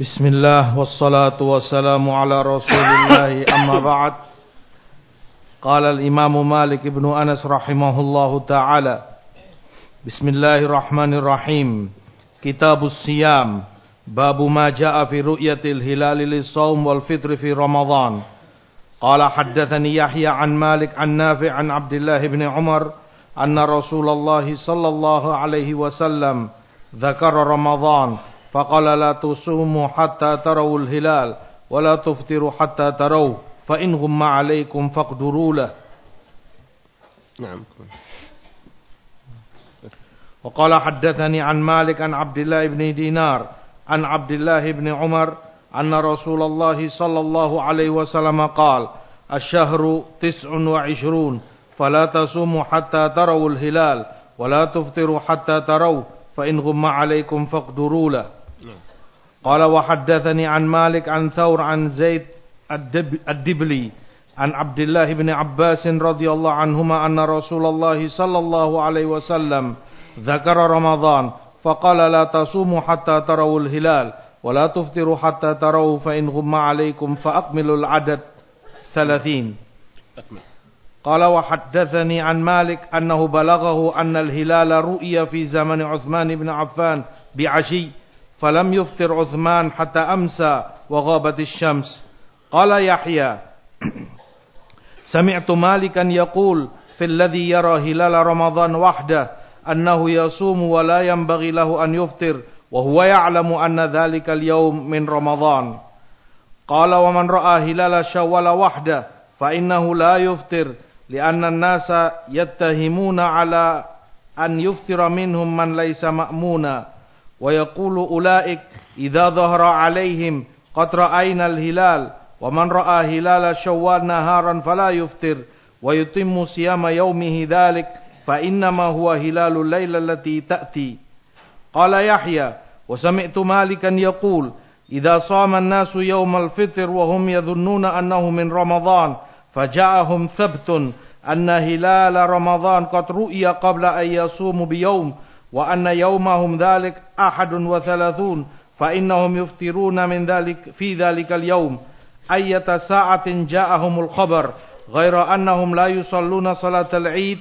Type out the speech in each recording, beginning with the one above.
بسم الله والصلاة والسلام على رسول الله. أما بعد قال الإمام مالك بن أنس رحمه الله تعالى بسم الله الرحمن الرحيم. كتاب الصيام باب ما جاء في رؤية الهلال للصوم والفطر في رمضان. قال حدثني يحيى عن مالك عن نافع عن عبد الله بن عمر أن رسول الله صلى الله عليه وسلم ذكر رمضان فقال لا تصوموا حتى تروا الهلال ولا تفطروا حتى تروا فإن غم عليكم فاقدروا له. نعم. وقال حدثني عن مالك عن عبد الله بن دينار عن عبد الله بن عمر أن رسول الله صلى الله عليه وسلم قال الشهر تسع وعشرون فلا تصوموا حتى تروا الهلال ولا تفطروا حتى تروا فإن غم عليكم فاقدروا له. قال وحدثني عن مالك عن ثور عن زيد الدبلي عن عبد الله بن عباس رضي الله عنهما أن رسول الله صلى الله عليه وسلم ذكر رمضان فقال لا تصوموا حتى تروا الهلال ولا تفطروا حتى تروا فإن غم عليكم فأكملوا العدد ثلاثين. قال وحدثني عن مالك أنه بلغه أن الهلال رؤي في زمن عثمان بن عفان بعشي فلم يفطر عثمان حتى أمسى وغابت الشمس. قال يحيى سمعت مالكا يقول في الذي يرى هلال رمضان وحده أنه يصوم ولا ينبغي له أن يفطر وهو يعلم أن ذلك اليوم من رمضان. قال ومن رأى هلال شوال وحده فإنه لا يفطر لأن الناس يتهمون على أن يفطر منهم من ليس مأمونا. ويقول أولئك إذا ظهر عليهم قد رأينا الهلال ومن رأى هلال شوال نهارا فلا يفطر ويتم صيام يومه ذلك فإنما هو هلال الليلة التي تأتي. قال يحيى وسمعت مالكا يقول إذا صام الناس يوم الفطر وهم يظنون أنه من رمضان فجاءهم ثبت أن هلال رمضان قد رؤي قبل أن يصوموا بيوم وأن يومهم ذلك أحد وثلاثون فإنهم يفطرون من ذلك في ذلك اليوم. أية ساعة جاءهم الخبر غير أنهم لا يصلون صلاة العيد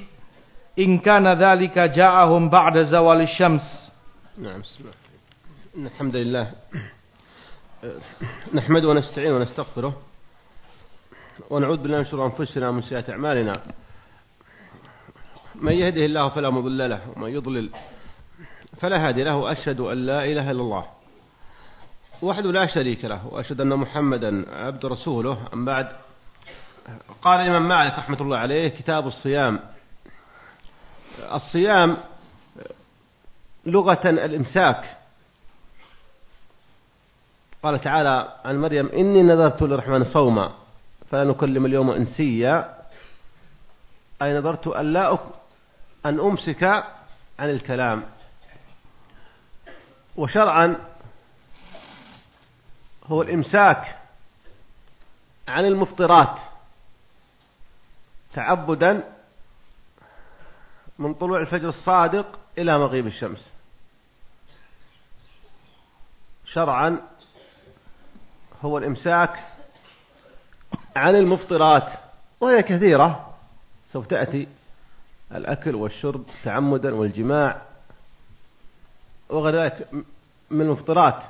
إن كان ذلك جاءهم بعد زوال الشمس. نعم بسم الله الحمد لله نحمد ونستعين ونستغفره ونعوذ بالله من شرور أنفسنا ومن سيئات أعمالنا. من يهده الله فلا مضل له ومن يضلل فلا هادي له أشهد أن لا إله إلا الله وحده لا شريك له وأشهد أن محمدا عبد رسوله. أم بعد قال الإمام مالك رحمة الله عليه كتاب الصيام. الصيام لغة الإمساك. قال تعالى عن مريم إني نذرت للرحمن صوما فلا نكلم اليوم إنسيا. أي نذرت أن لا أن أمسك عن الكلام. وشرعا هو الإمساك عن المفطرات تعبدا من طلوع الفجر الصادق إلى مغيب الشمس. شرعا هو الإمساك عن المفطرات وهي كثيرة. سوف تأتي الأكل والشرب تعمدا والجماع. وغير ذلك من المفطرات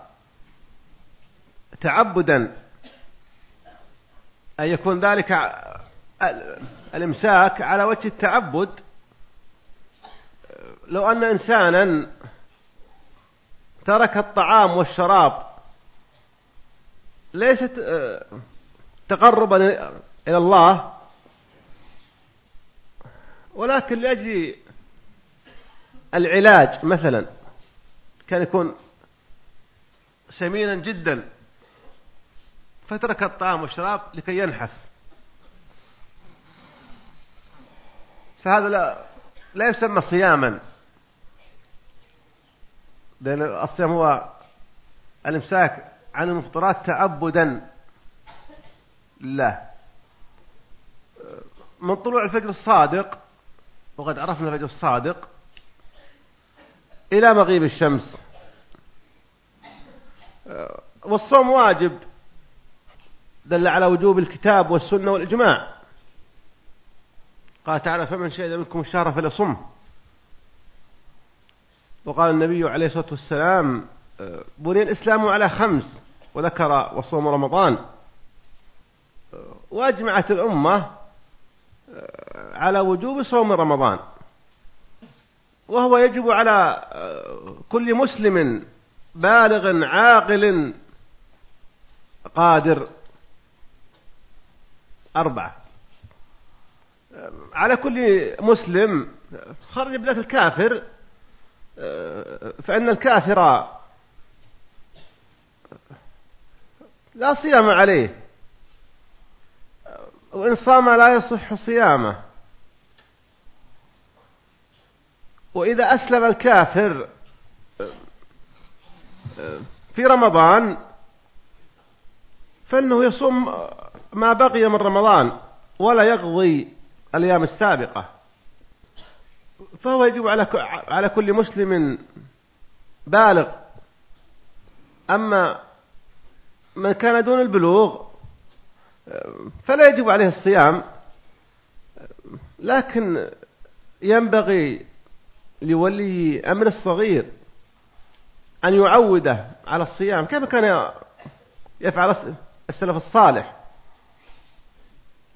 تعبدا أن يكون ذلك الإمساك على وجه التعبد. لو أن إنسانا ترك الطعام والشراب ليست تقربا إلى الله ولكن لأجل العلاج مثلا كان يكون سمينا جدا فترك الطعام والشراب لكي ينحف. فهذا لا, لا يسمى صياما. لأن الصيام هو الإمساك عن المفطرات تعبدا لله من طلوع الفجر الصادق وقد عرفنا الفجر الصادق إلى مغيب الشمس. والصوم واجب دل على وجوب الكتاب والسنة والإجماع. قال تعالى فمن شهد منكم الشهر فليصم. وقال النبي عليه الصلاة والسلام بني الإسلام على خمس وذكر وصوم رمضان. وأجمعت الأمة على وجوب صوم رمضان. وهو يجب على كل مسلم بالغ عاقل قادر. أربعة. على كل مسلم خرج بلاد الكافر فإن الكافر لا صيام عليه وإن صام لا يصح صيامه. وإذا أسلم الكافر في رمضان فإنه يصوم ما بقي من رمضان ولا يقضي الأيام السابقة. فهو يجب على كل مسلم بالغ. أما من كان دون البلوغ فلا يجب عليه الصيام لكن ينبغي لولي أمر الصغير أن يعوده على الصيام. كيف كان يفعل السلف الصالح؟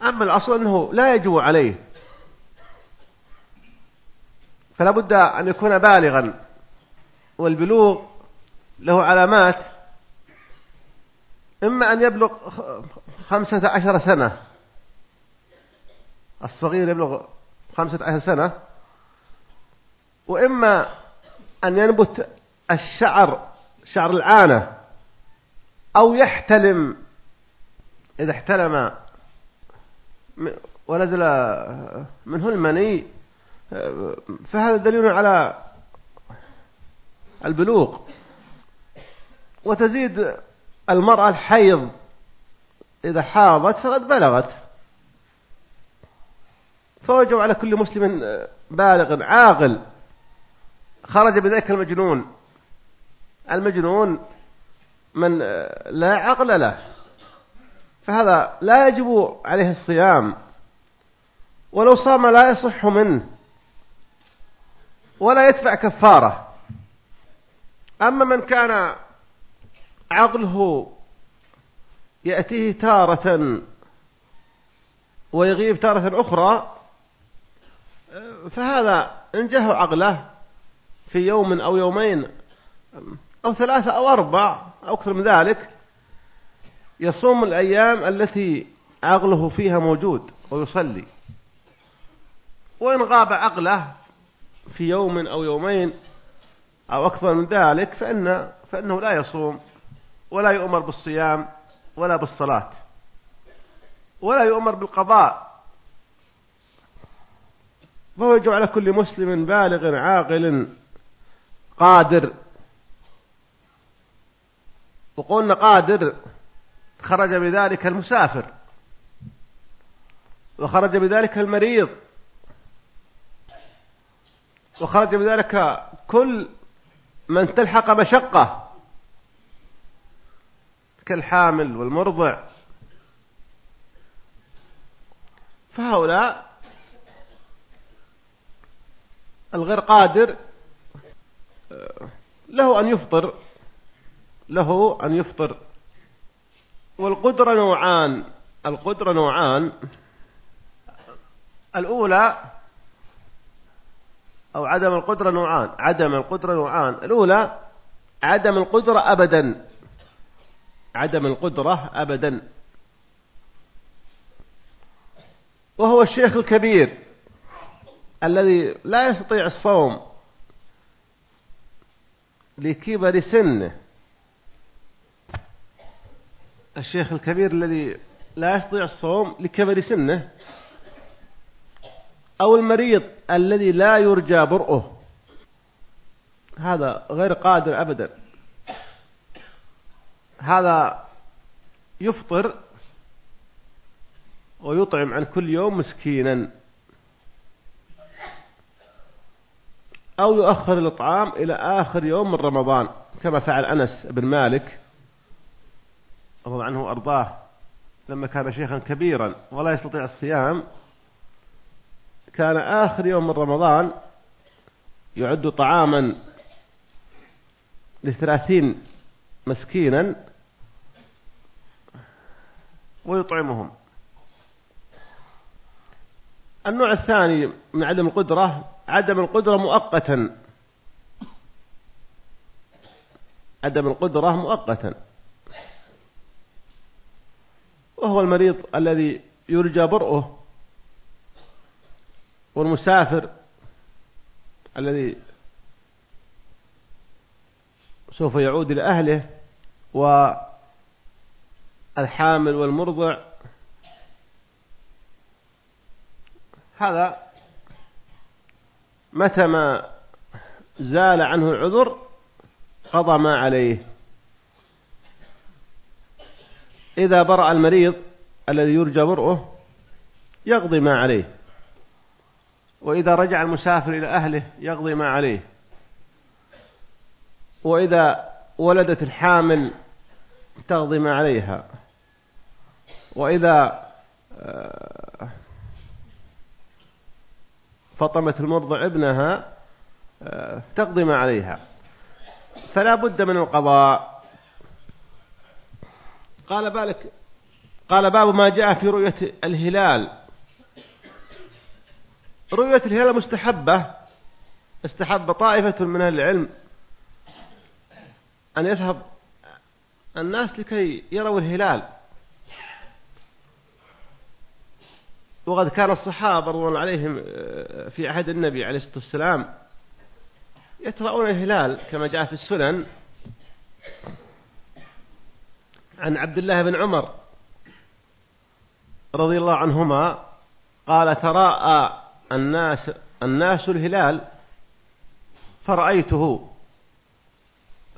أما الأصل أنه لا يجب عليه. فلا بد أن يكون بالغا والبلوغ له علامات. إما أن يبلغ خمسة عشر سنة. الصغير يبلغ خمسة عشر سنة. وإما أن ينبت الشعر شعر العانة أو يحتلم إذا احتلم ونزل منه المني فهذا دليل على البلوغ. وتزيد المرأة الحيض إذا حاضت فقد بلغت. فوجب على كل مسلم بالغ عاقل. خرج بذلك المجنون. المجنون من لا عقل له. فهذا لا يجب عليه الصيام. ولو صام لا يصح منه. ولا يدفع كفارة. أما من كان عقله يأتيه تارة ويغيب تارة أخرى فهذا إن جاه عقله في يوم أو يومين أو ثلاثة أو أربع أو أكثر من ذلك يصوم الأيام التي عقله فيها موجود ويصلي. وإن غاب عقله في يوم أو يومين أو أكثر من ذلك فإن فإنه لا يصوم ولا يؤمر بالصيام ولا بالصلاة ولا يؤمر بالقضاء. فهو يجب على كل مسلم بالغ عاقل قادر. وقلنا قادر خرج بذلك المسافر. وخرج بذلك المريض. وخرج بذلك كل من تلحق مشقة كالحامل والمرضع. فهؤلاء الغير قادر له أن يفطر له أن يفطر. والقدرة نوعان القدرة نوعان. الأولى أو عدم القدرة نوعان عدم القدرة نوعان. الأولى عدم القدرة أبدا. عدم القدرة أبدا. وهو الشيخ الكبير الذي لا يستطيع الصوم. لكبر سنه. الشيخ الكبير الذي لا يستطيع الصوم لكبر سنه. أو المريض الذي لا يرجى برؤه. هذا غير قادر أبدا. هذا يفطر ويطعم عن كل يوم مسكينا. أو يؤخر الإطعام إلى آخر يوم من رمضان كما فعل أنس بن مالك رضي عنه وأرضاه لما كان شيخا كبيرا ولا يستطيع الصيام كان آخر يوم من رمضان يعد طعاما لثلاثين مسكينا ويطعمهم. النوع الثاني من عدم القدرة عدم القدرة مؤقتا. عدم القدرة مؤقتا. وهو المريض الذي يرجى برؤه. والمسافر الذي سوف يعود إلى أهله والحامل والمرضع. هذا متى ما زال عنه العذر قضى ما عليه. إذا برأ المريض الذي يرجى برؤه يقضي ما عليه. وإذا رجع المسافر إلى أهله يقضي ما عليه. وإذا ولدت الحامل تقضي ما عليها. وإذا آه، فطمت المرضع ابنها آه، تقضي ما عليها. فلا بد من القضاء. قال بالك قال باب ما جاء في رؤية الهلال. رؤية الهلال مستحبة. استحب طائفة من العلم أن يذهب الناس لكي يروا الهلال. وقد كان الصحابة رضوان عليهم آه، في عهد النبي عليه الصلاة والسلام يترؤون الهلال كما جاء في السنن عن عبد الله بن عمر رضي الله عنهما قال تراءى الناس الناس الهلال فرأيته.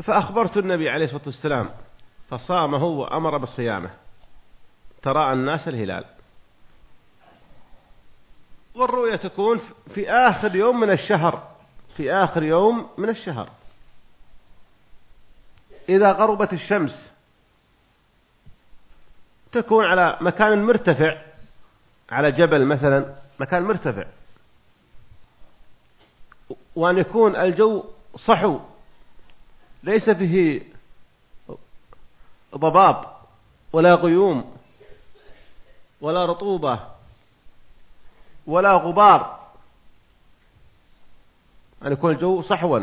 فأخبرت النبي عليه الصلاة والسلام فصامه وأمر بالصيامة. تراءى الناس الهلال. والرؤية تكون في آخر يوم من الشهر في آخر يوم من الشهر. إذا غربت الشمس تكون على مكان مرتفع على جبل مثلا مكان مرتفع. وأن يكون الجو صحو ليس فيه ضباب ولا غيوم ولا رطوبة. ولا غبار. أن يكون الجو صحوا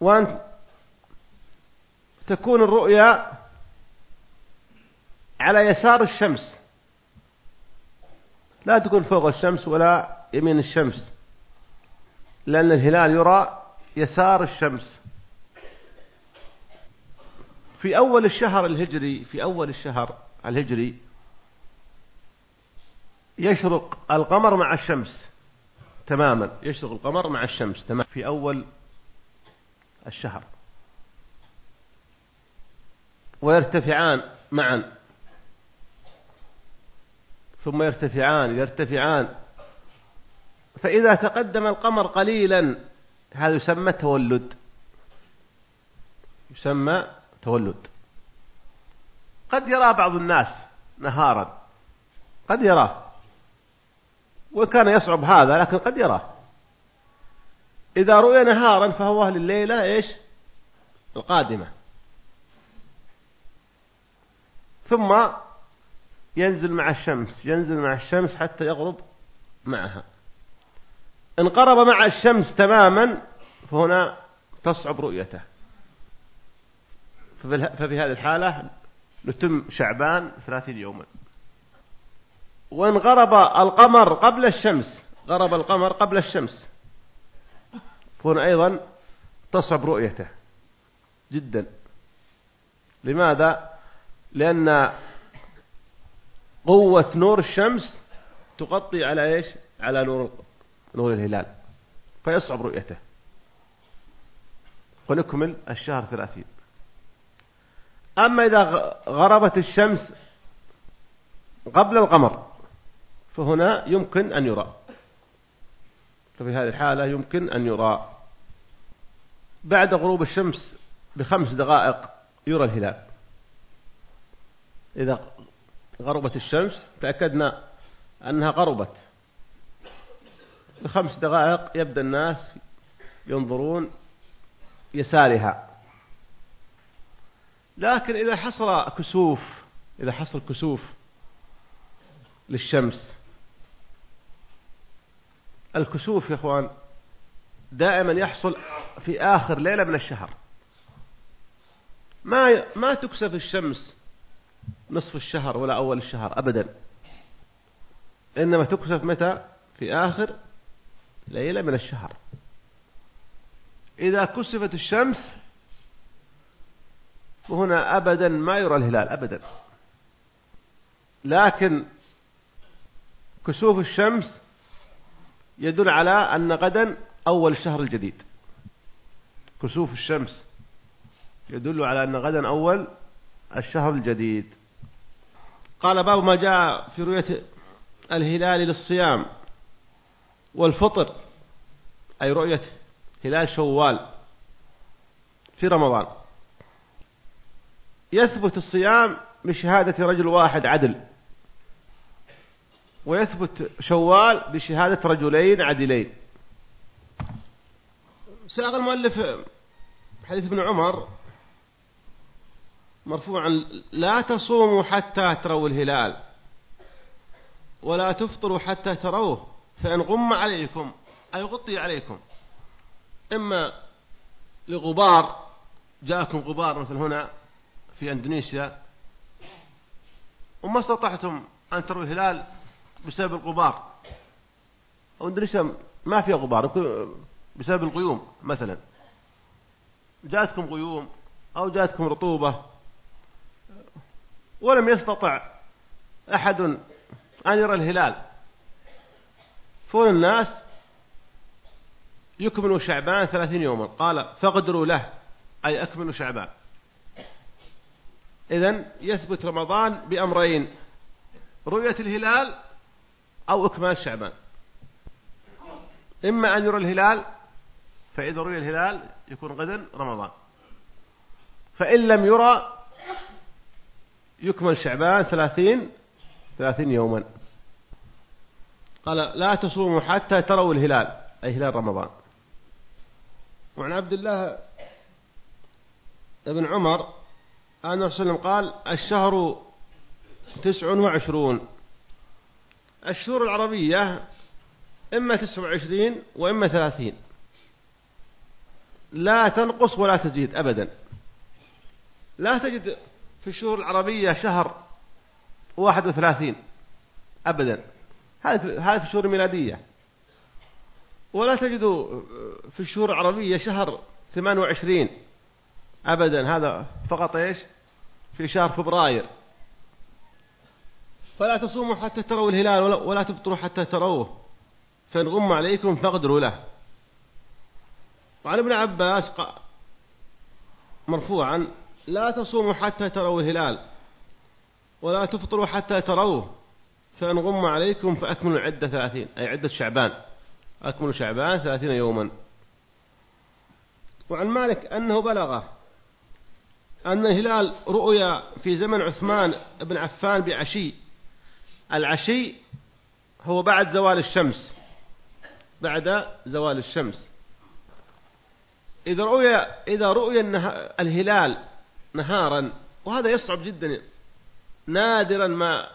وأن تكون الرؤيا على يسار الشمس. لا تكون فوق الشمس ولا يمين الشمس. لأن الهلال يرى يسار الشمس. في أول الشهر الهجري في أول الشهر الهجري يشرق القمر مع الشمس تماما. يشرق القمر مع الشمس تماما. في أول الشهر. ويرتفعان معا. ثم يرتفعان يرتفعان. فإذا تقدم القمر قليلا هذا يسمى تولد. يسمى تولد. قد يرى بعض الناس نهارا. قد يراه. وكان يصعب هذا لكن قد يراه. إذا رؤي نهارا فهو أهل الليلة إيش؟ القادمة. ثم ينزل مع الشمس ينزل مع الشمس حتى يغرب معها. إن قرب مع الشمس تماما فهنا تصعب رؤيته. ففي هذه الحالة نتم شعبان ثلاثين يوما. وإن غرب القمر قبل الشمس غرب القمر قبل الشمس. فهنا أيضا تصعب رؤيته جدا. لماذا؟ لأن قوة نور الشمس تغطي على إيش؟ على نور نور الهلال. فيصعب رؤيته. ونكمل الشهر ثلاثين. أما إذا غربت الشمس قبل القمر فهنا يمكن أن يرى. ففي هذه الحالة يمكن أن يرى. بعد غروب الشمس بخمس دقائق يرى الهلال. إذا غربت الشمس تأكدنا أنها غربت. بخمس دقائق يبدأ الناس ينظرون يسارها. لكن إذا حصل كسوف إذا حصل كسوف للشمس الكسوف يا أخوان دائما يحصل في آخر ليلة من الشهر. ما ما تكسف الشمس نصف الشهر ولا أول الشهر أبدا. إنما تكسف متى؟ في آخر ليلة من الشهر. إذا كسفت الشمس فهنا أبدا ما يرى الهلال أبدا. لكن كسوف الشمس يدل على أن غدا أول الشهر الجديد. كسوف الشمس يدل على أن غدا أول الشهر الجديد. قال باب ما جاء في رؤية الهلال للصيام والفطر أي رؤية هلال شوال في رمضان. يثبت الصيام بشهادة رجل واحد عدل. ويثبت شوال بشهادة رجلين عدلين. ساق المؤلف حديث ابن عمر مرفوعا لا تصوموا حتى تروا الهلال ولا تفطروا حتى تروه فإن غم عليكم أي غطي عليكم. إما لغبار جاءكم غبار مثل هنا في أندونيسيا وما استطعتم أن تروا الهلال بسبب الغبار. أندونيسيا ما فيها غبار بسبب الغيوم مثلا. جاءتكم غيوم أو جاءتكم رطوبة. ولم يستطع أحد أن يرى الهلال. فون الناس يكملوا شعبان ثلاثين يوما. قال فاقدروا له. أي أكملوا شعبان. إذن يثبت رمضان بأمرين رؤية الهلال أو إكمال شعبان. إما أن يرى الهلال فإذا رؤي الهلال يكون غدا رمضان. فإن لم يرى يكمل شعبان ثلاثين ثلاثين يوما. قال لا تصوموا حتى تروا الهلال أي هلال رمضان. وعن عبد الله ابن عمر أن الرسول قال الشهر تسع وعشرون. الشهور العربية إما تسع وعشرين وإما ثلاثين. لا تنقص ولا تزيد أبدا. لا تجد في الشهور العربية شهر واحد وثلاثين أبدا. هذه في الشهور الميلادية. ولا تجد في الشهور العربية شهر ثمان وعشرين أبدا. هذا فقط إيش؟ في شهر فبراير. فلا تصوموا حتى تروا الهلال ولا تفطروا حتى تروه. فإن غم عليكم فاقدروا له. وعن ابن عباس مرفوعا لا تصوموا حتى تروا الهلال ولا تفطروا حتى تروه. فإن غم عليكم فأكملوا العدة ثلاثين أي عدة شعبان. أكملوا شعبان ثلاثين يوما. وعن مالك أنه بلغه أن الهلال رؤيا في زمن عثمان بن عفان بعشي العشي هو بعد زوال الشمس. بعد زوال الشمس. إذا رؤي إذا رؤي الهلال نهارا وهذا يصعب جدا نادرا ما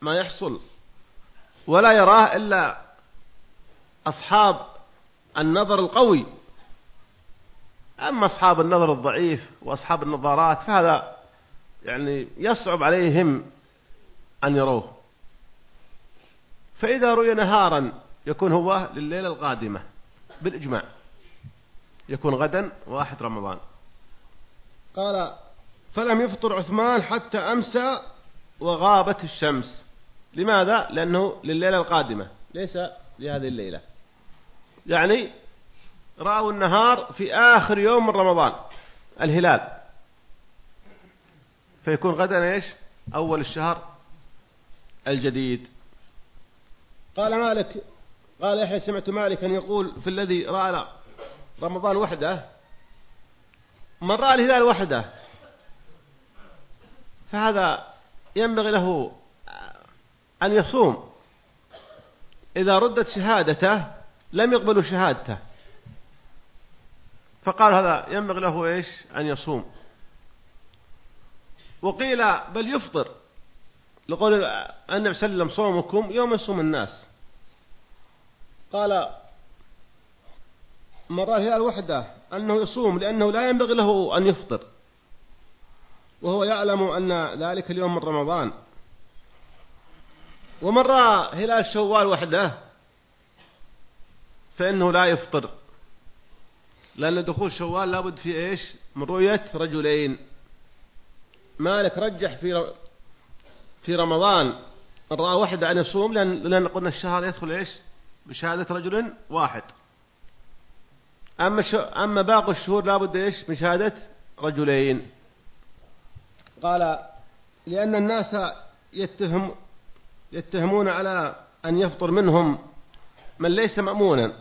ما يحصل. ولا يراه إلا أصحاب النظر القوي. أما أصحاب النظر الضعيف وأصحاب النظارات فهذا يعني يصعب عليهم أن يروه. فإذا رؤي نهارا يكون هو لليلة القادمة بالإجماع. يكون غدا واحد رمضان. قال فلم يفطر عثمان حتى أمسى وغابت الشمس. لماذا؟ لأنه لليلة القادمة ليس لهذه الليلة. يعني رأوا النهار في آخر يوم من رمضان الهلال. فيكون غدا إيش؟ أول الشهر الجديد. قال مالك قال يحيى سمعت مالكا يقول في الذي رأى رمضان وحده من رأى الهلال وحده فهذا ينبغي له أن يصوم. إذا ردت شهادته لم يقبلوا شهادته. فقال هذا ينبغي له إيش؟ أن يصوم. وقيل بل يفطر. لقول النبي صلى الله عليه وسلم صومكم يوم يصوم الناس. قال من رأى الهلال وحده أنه يصوم لأنه لا ينبغي له أن يفطر. وهو يعلم أن ذلك اليوم من رمضان. ومن رأى هلال شوال وحدة فإنه لا يفطر. لأن دخول شوال لابد في إيش؟ من رؤية رجلين. مالك رجح في في رمضان رأى وحده أن يصوم لأن, لأن قلنا الشهر يدخل إيش؟ بشهادة رجل واحد. أما أما باقي الشهور لابد إيش؟ من شهادة رجلين. قال لأن الناس يتهم يتهمون على أن يفطر منهم من ليس مأمونا.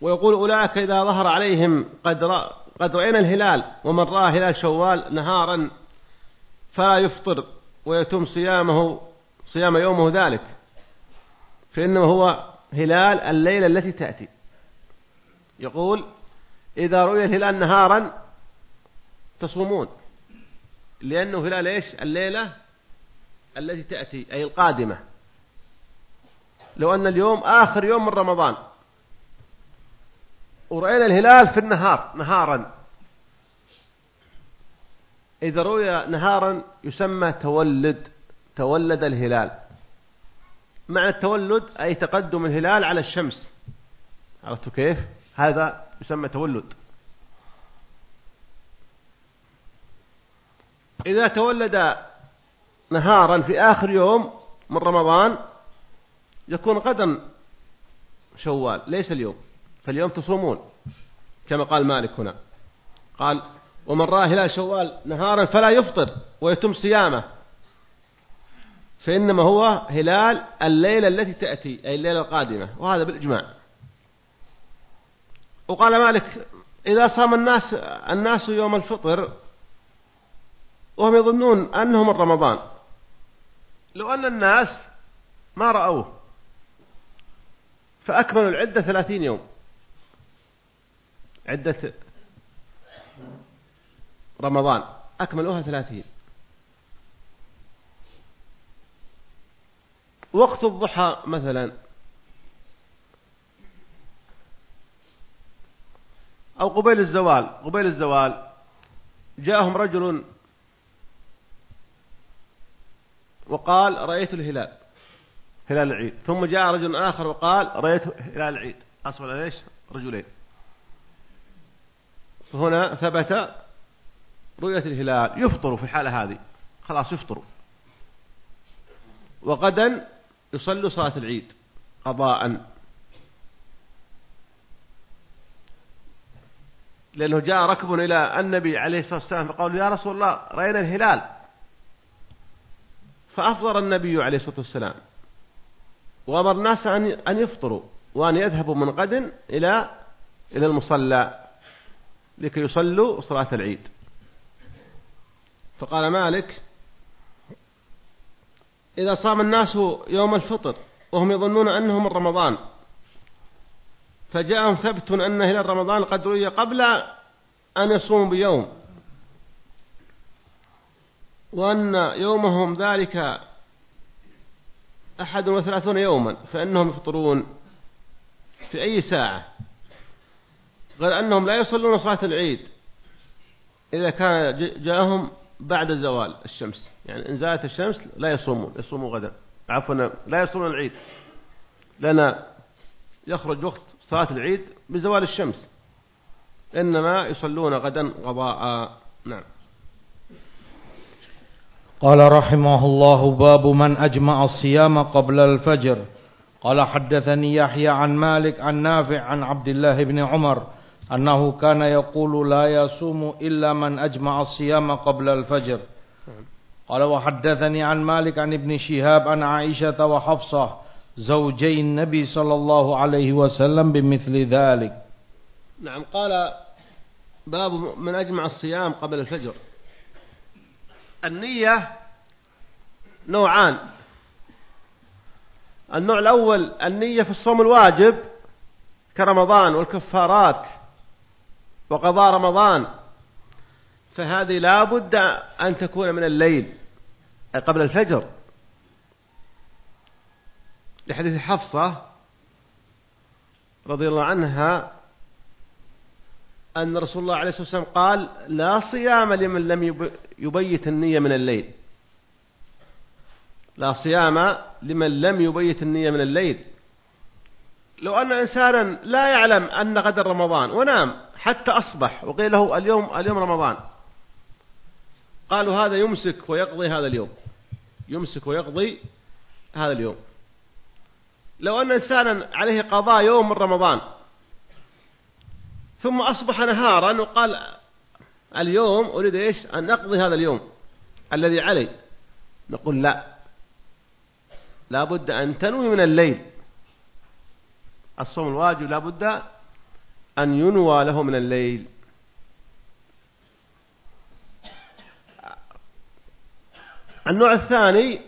ويقول أولئك إذا ظهر عليهم قد, قد رأينا الهلال ومن رأى هلال شوال نهارا فلا يفطر. ويتم صيامه صيام يومه ذلك. فإنه هو هلال الليلة التي تأتي. يقول إذا رؤي الهلال نهارا تصومون. لأنه هلال إيش؟ الليلة التي تأتي أي القادمة. لو أن اليوم آخر يوم من رمضان. ورأينا الهلال في النهار نهارا. إذا روي نهارا يسمى تولد تولد الهلال. معنى التولد أي تقدم الهلال على الشمس. عرفتوا كيف؟ هذا يسمى تولد. إذا تولد نهارا في آخر يوم من رمضان يكون غدا شوال ليس اليوم. فاليوم تصومون كما قال مالك هنا. قال ومن رأى هلال شوال نهارا فلا يفطر ويتم صيامه. فإنما هو هلال الليلة التي تأتي أي الليلة القادمة وهذا بالإجماع. وقال مالك إذا صام الناس الناس يوم الفطر وهم يظنون أنه من رمضان. لو أن الناس ما رأوه فأكملوا العدة ثلاثين يوم. عدة رمضان. أكملوها ثلاثين. وقت الضحى مثلا. أو قبيل الزوال. قبيل الزوال. جاءهم رجل وقال رأيت الهلال. هلال العيد. ثم جاء رجل آخر وقال رأيت هلال العيد. أصبح ليش؟ رجلين. هنا ثبت رؤية الهلال يفطر في الحالة هذه. خلاص يفطر. وغدا يصلوا صلاة العيد قضاء. لأنه جاء ركب إلى النبي عليه الصلاة والسلام فقالوا يا رسول الله رأينا الهلال. فأفضر النبي عليه الصلاة والسلام. وأمر الناس أن يفطروا وأن يذهبوا من غد إلى إلى المصلى لكي يصلوا صلاة العيد. فقال مالك إذا صام الناس يوم الفطر وهم يظنون أنه من رمضان فجاءهم ثبت أن هلال رمضان قد رؤي قبل أن يصوموا بيوم وأن يومهم ذلك أحد وثلاثون يوما فإنهم يفطرون في أي ساعة غير أنهم لا يصلون صلاة العيد إذا كان جاءهم بعد زوال الشمس. يعني إن زالت الشمس لا يصومون يصومون غدا. عفوا لا يصومون العيد. لأن يخرج وقت صلاة العيد بزوال الشمس. إنما يصلون غدا قضاء نعم. قال رحمه الله باب من أجمع الصيام قبل الفجر. قال حدثني يحيى عن مالك عن نافع عن عبد الله بن عمر أنه كان يقول لا يصوم إلا من أجمع الصيام قبل الفجر. قال وحدثني عن مالك عن ابن شهاب عن عائشة وحفصة زوجي النبي صلى الله عليه وسلم بمثل ذلك. نعم قال باب من أجمع الصيام قبل الفجر. النية نوعان. النوع الأول النية في الصوم الواجب كرمضان والكفارات. وقضاء رمضان فهذه لا بد أن تكون من الليل أي قبل الفجر. لحديث حفصة رضي الله عنها أن رسول الله عليه الصلاة والسلام قال لا صيام لمن لم يبيت النية من الليل. لا صيام لمن لم يبيت النية من الليل. لو أن إنسانا لا يعلم أن غدا رمضان ونام. حتى أصبح. وقيل له اليوم اليوم رمضان. قالوا هذا يمسك ويقضي هذا اليوم. يمسك ويقضي هذا اليوم. لو أن إنسانا عليه قضاء يوم من رمضان ثم أصبح نهارا وقال اليوم أريد إيش؟ أن أقضي هذا اليوم الذي علي. نقول لا. لا بد أن تنوي من الليل. الصوم الواجب لا بد أن ينوى له من الليل. النوع الثاني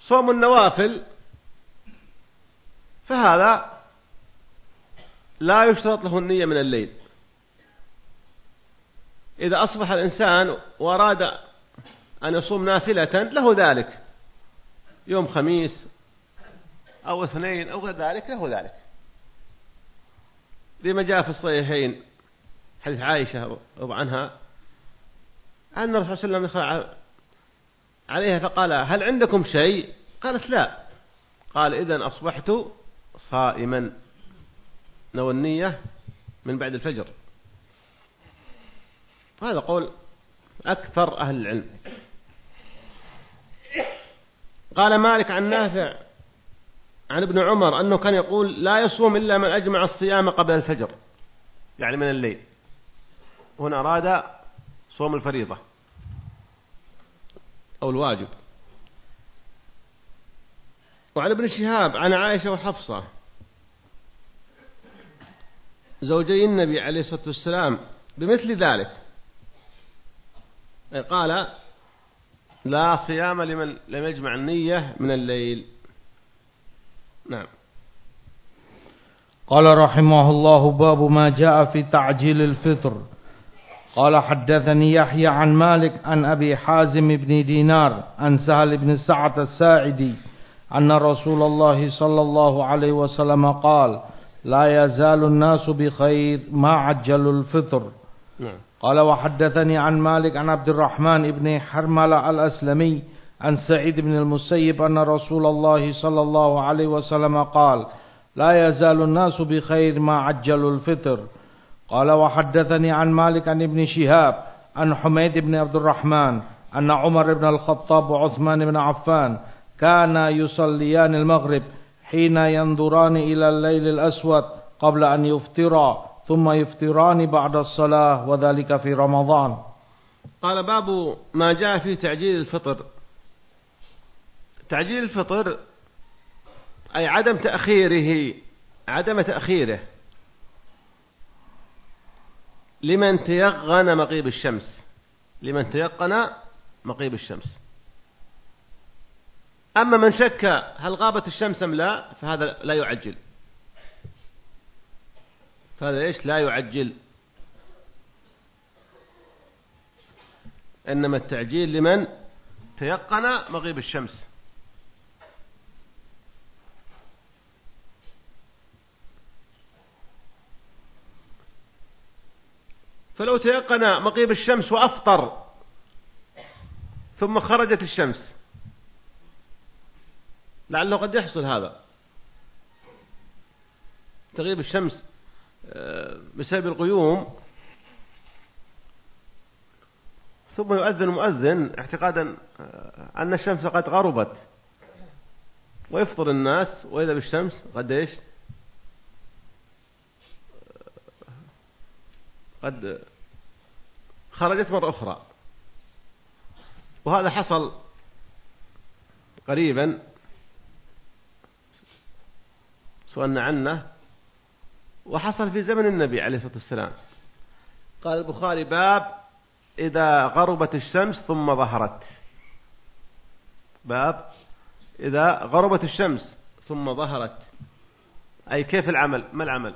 صوم النوافل فهذا لا يشترط له النية من الليل. إذا أصبح الإنسان وأراد أن يصوم نافلة له ذلك. يوم خميس أو اثنين أو غير ذلك له ذلك. لما جاء في الصحيحين حديث عائشة رضي عنها أن الرسول صلى الله عليه وسلم دخل عليها فقال هل عندكم شيء؟ قالت لا. قال إذا أصبحت صائما. نوى النية من بعد الفجر. هذا قول أكثر أهل العلم. قال مالك عن نافع. عن ابن عمر أنه كان يقول لا يصوم إلا من أجمع الصيام قبل الفجر يعني من الليل. هنا أراد صوم الفريضة أو الواجب. وعن ابن شهاب عن عائشة وحفصة زوجي النبي عليه الصلاة والسلام بمثل ذلك. قال لا صيام لمن لم يجمع النية من الليل. نعم. قال رحمه الله باب ما جاء في تعجيل الفطر. قال حدثني يحيى عن مالك عن أبي حازم بن دينار عن سهل بن سعد الساعدي أن رسول الله صلى الله عليه وسلم قال لا يزال الناس بخير ما عجلوا الفطر. نعم. قال وحدثني عن مالك عن عبد الرحمن بن حرملة الأسلمي عن سعيد بن المسيب أن رسول الله صلى الله عليه وسلم قال لا يزال الناس بخير ما عجلوا الفطر. قال وحدثني عن مالك عن ابن شهاب عن حميد بن عبد الرحمن أن عمر بن الخطاب وعثمان بن عفان كانا يصليان المغرب حين ينظران إلى الليل الأسود قبل أن يفطرا ثم يفطران بعد الصلاة وذلك في رمضان. قال باب ما جاء في تعجيل الفطر. تعجيل الفطر أي عدم تأخيره عدم تأخيره. لمن تيقن مغيب الشمس. لمن تيقن مغيب الشمس. أما من شك هل غابت الشمس أم لا فهذا لا يعجل. فهذا إيش؟ لا يعجل. إنما التعجيل لمن تيقن مغيب الشمس. فلو تيقن مغيب الشمس وأفطر ثم خرجت الشمس. لعله قد يحصل هذا. تغيب الشمس آه، بسبب القيوم. ثم يؤذن مؤذن اعتقادا آه، أن الشمس قد غربت. ويفطر الناس وإذا بالشمس قد إيش قد خرجت مرة أخرى. وهذا حصل سؤالنا عنه. وحصل في زمن النبي عليه الصلاة والسلام. قال البخاري باب إذا غربت الشمس ثم ظهرت. باب إذا غربت الشمس ثم ظهرت. أي كيف العمل؟ ما العمل؟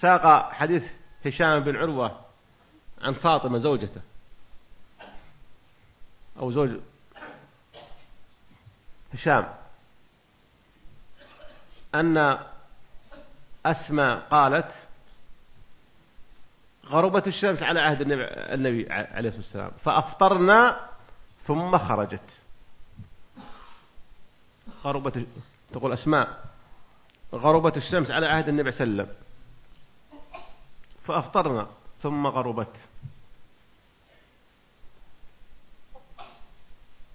ساق حديث هشام بن عروة عن فاطمة زوجته. أو زوج هشام. أن أسماء قالت غربت الشمس على عهد النبي عليه الصلاة والسلام. فأفطرنا ثم خرجت. غربت تقول أسماء غربت الشمس على عهد النبي صلى الله عليه وسلم. فأفطرنا ثم غربت.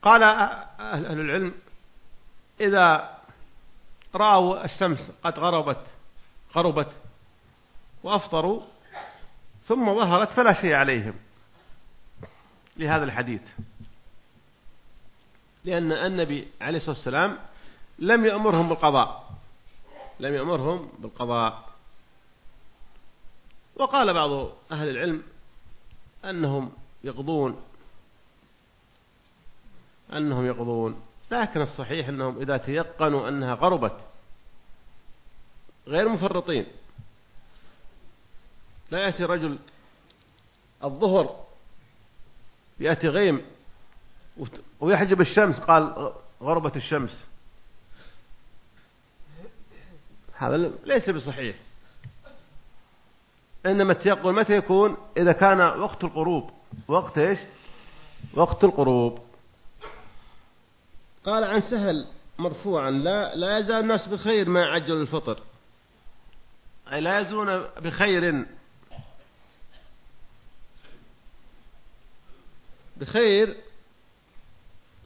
قال أهل العلم إذا رأوا الشمس قد غربت غربت وأفطروا ثم ظهرت فلا شيء عليهم لهذا الحديث. لأن النبي عليه الصلاة والسلام لم يأمرهم بالقضاء لم يأمرهم بالقضاء. وقال بعض أهل العلم أنهم يقضون أنهم يقضون لكن الصحيح أنهم إذا تيقنوا أنها غربت غير مفرطين. لا يأتي رجل الظهر يأتي غيم ويحجب الشمس قال غربت الشمس. هذا ليس بصحيح. إنما التيقن متى يكون؟ إذا كان وقت القروب وقت إيش؟ وقت القروب قال عن سهل مرفوعا لا لا يزال الناس بخير ما عجل الفطر. أي لا يزالون بخير. بخير؟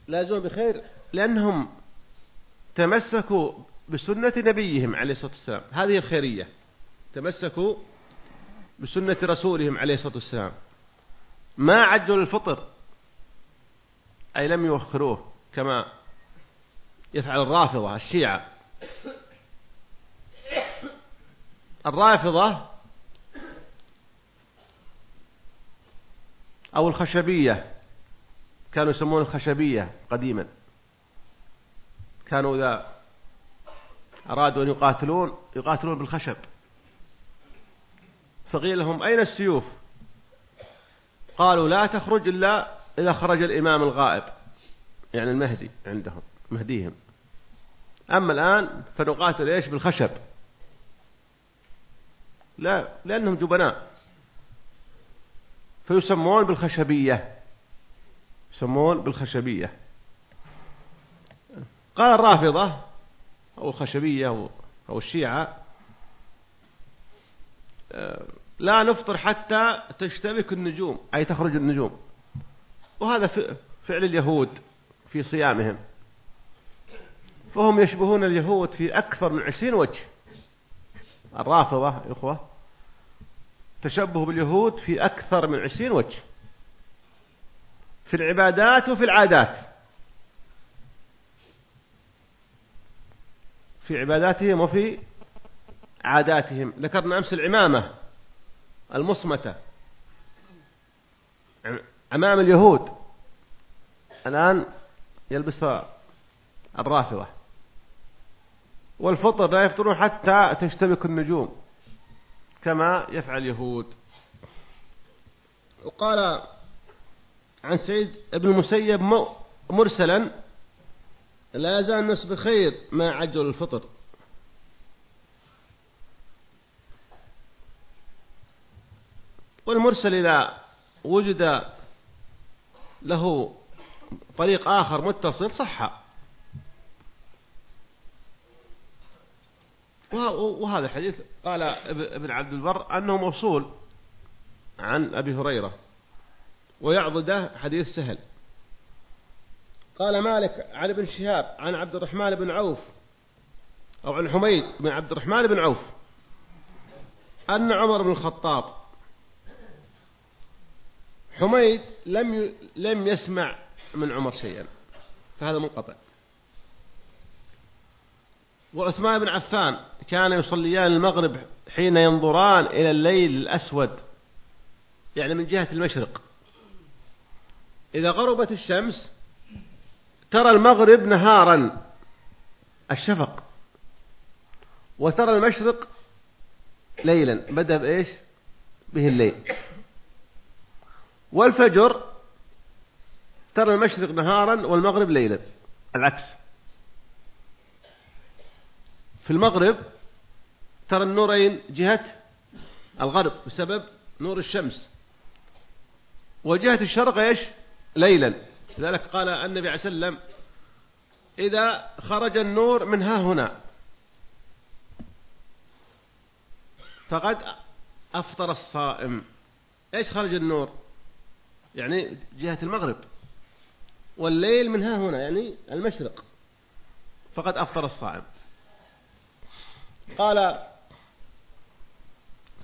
لا يزالون بخير لأنهم تمسكوا بسنة نبيهم عليه الصلاة والسلام. هذه الخيرية. تمسكوا بسنة رسولهم عليه الصلاة والسلام. ما عجلوا الفطر أي لم يوخروه كما يفعل الرافضة الشيعة. الرافضة أو الخشبية كانوا يسمون الخشبية قديما. كانوا إذا أرادوا أن يقاتلون يقاتلون بالخشب. فقيل لهم أين السيوف؟ قالوا لا تخرج إلا إذا خرج الإمام الغائب. يعني المهدي عندهم مهديهم. أما الآن فنقاتل إيش؟ بالخشب. لا لأنهم جبناء. فيسمون بالخشبية. يسمون بالخشبية. قال الرافضة أو الخشبية أو الشيعة لا نفطر حتى تشتبك النجوم أي تخرج النجوم. وهذا فعل اليهود في صيامهم. فهم يشبهون اليهود في أكثر من عشرين وجه. الرافضة إخوة تشبه باليهود في أكثر من عشرين وجه. في العبادات وفي العادات. في عباداتهم وفي عاداتهم. ذكرنا أمس العمامة المصمتة. أمام اليهود. الآن يلبسها الرافضة. والفطر لا يفطرون حتى تشتبك النجوم كما يفعل اليهود. وقال عن سعيد بن المسيب مرسلا لا يزال الناس بخير ما عجل الفطر. والمرسل إذا وجد له طريق آخر متصل صح. وهذا الحديث قال ابن عبد البر أنه موصول عن أبي هريرة ويعضده حديث سهل. قال مالك عن ابن شهاب عن عبد الرحمن بن عوف أو عن حميد بن عبد الرحمن بن عوف أن عمر بن الخطاب حميد لم لم يسمع من عمر شيئا. فهذا منقطع. وعثمان بن عفان كان يصليان المغرب حين ينظران إلى الليل الأسود يعني من جهة المشرق. إذا غربت الشمس ترى المغرب نهارا الشفق. وترى المشرق ليلا. بدأ بإيش؟ به الليل. والفجر ترى المشرق نهارا والمغرب ليلا العكس. في المغرب ترى النورين جهة الغرب بسبب نور الشمس. وجهة الشرق إيش؟ ليلا. لذلك قال النبي عليه وسلم إذا خرج النور من ها هنا. فقد أفطر الصائم. إيش خرج النور؟ يعني جهة المغرب. والليل من ها هنا يعني المشرق. فقد أفطر الصائم قال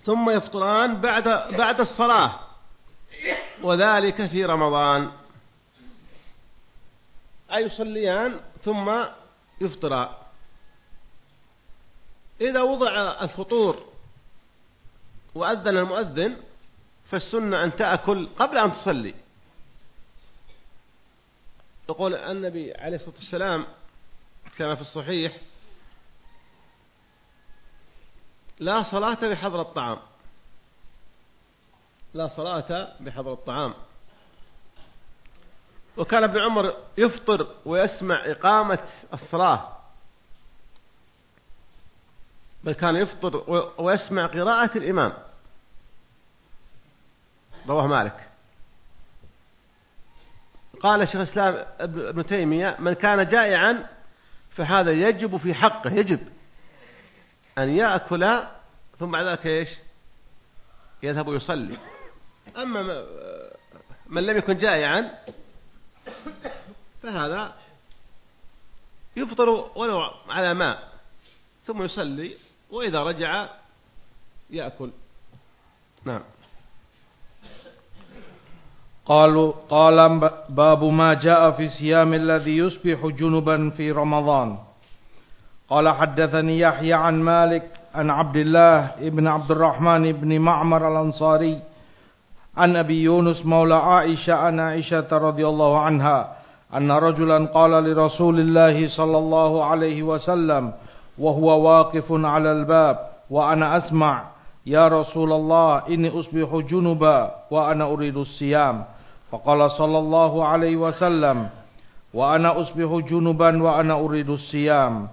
ثم يفطران بعد بعد الصلاة. وذلك في رمضان. أي يصليان ثم يفطران إذا وضع الفطور وأذن المؤذن فالسنة أن تأكل قبل أن تصلي. يقول النبي عليه الصلاة والسلام كما في الصحيح لا صلاة بحضر الطعام. لا صلاة بحضر الطعام. وكان ابن عمر يفطر ويسمع إقامة الصلاة. بل كان يفطر ويسمع قراءة الإمام. رواه مالك. قال شيخ الإسلام ابن تيمية من كان جائعا فهذا يجب في حقه. يجب أن يأكل ثم بعد ذلك إيش؟ يذهب ويصلي. أما من لم يكن جائعا فهذا يفطر ولو على ماء ثم يصلي وإذا رجع يأكل. نعم. قالوا قال باب ما جاء في صيام الذي يصبح جنبا في رمضان. قال حدثني يحيى عن مالك عن عبد الله ابن عبد الرحمن بن معمر الأنصاري عن أبي يونس مولى عائشة عن عائشة رضي الله عنها أن رجلا قال لرسول الله صلى الله عليه وسلم وهو واقف على الباب وأنا أسمع يا رسول الله إني أصبح جنبا وأنا أريد الصيام. فقال صلى الله عليه وسلم وأنا أصبح جنبا وأنا أريد الصيام